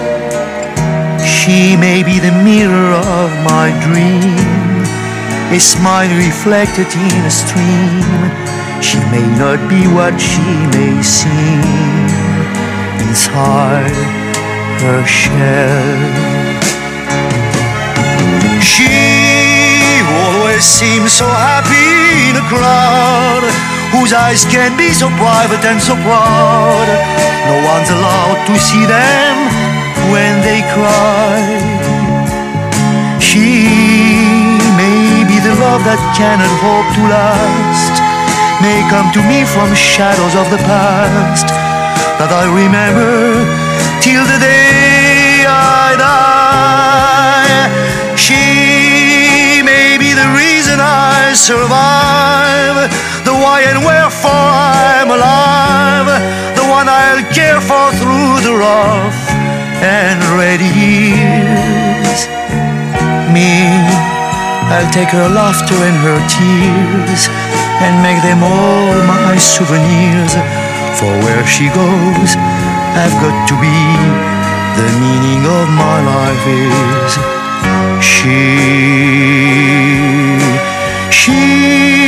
She may be the mirror of my dream, a smile reflected in a stream. She may not be what she may seem inside her shell. She always seems so happy in a crowd whose eyes can be so private and so proud. No one's allowed to see them when they cry. She may be the love that cannot hope to last, may come to me from shadows of the past that I remember till the day I die. She may be the reason I survive, the why and wherefore I'm alive, the one I'll care for through the rough and ready years. Me, I'll take her laughter and her tears and make them all my souvenirs. For where she goes, I've got to be. The meaning of my life is she she.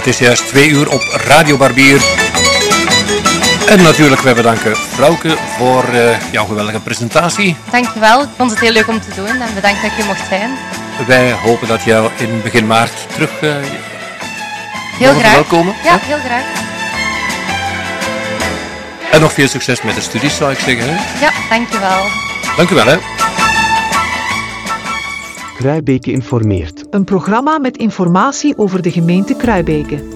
Het is juist twee uur op Radio Barbier. En natuurlijk, wij bedanken Frauke voor eh, jouw geweldige presentatie. Dankjewel, ik vond het heel leuk om te doen en bedankt dat hier mocht zijn. Wij hopen dat jou in begin maart terug eh Heel graag. verwelkomen. Ja, heel graag. En nog veel succes met de studies, zou ik zeggen. Hè? Ja, dankjewel. Dank u wel. Hè. Kruibeke informeert. Een programma met informatie over de gemeente Kruibeke.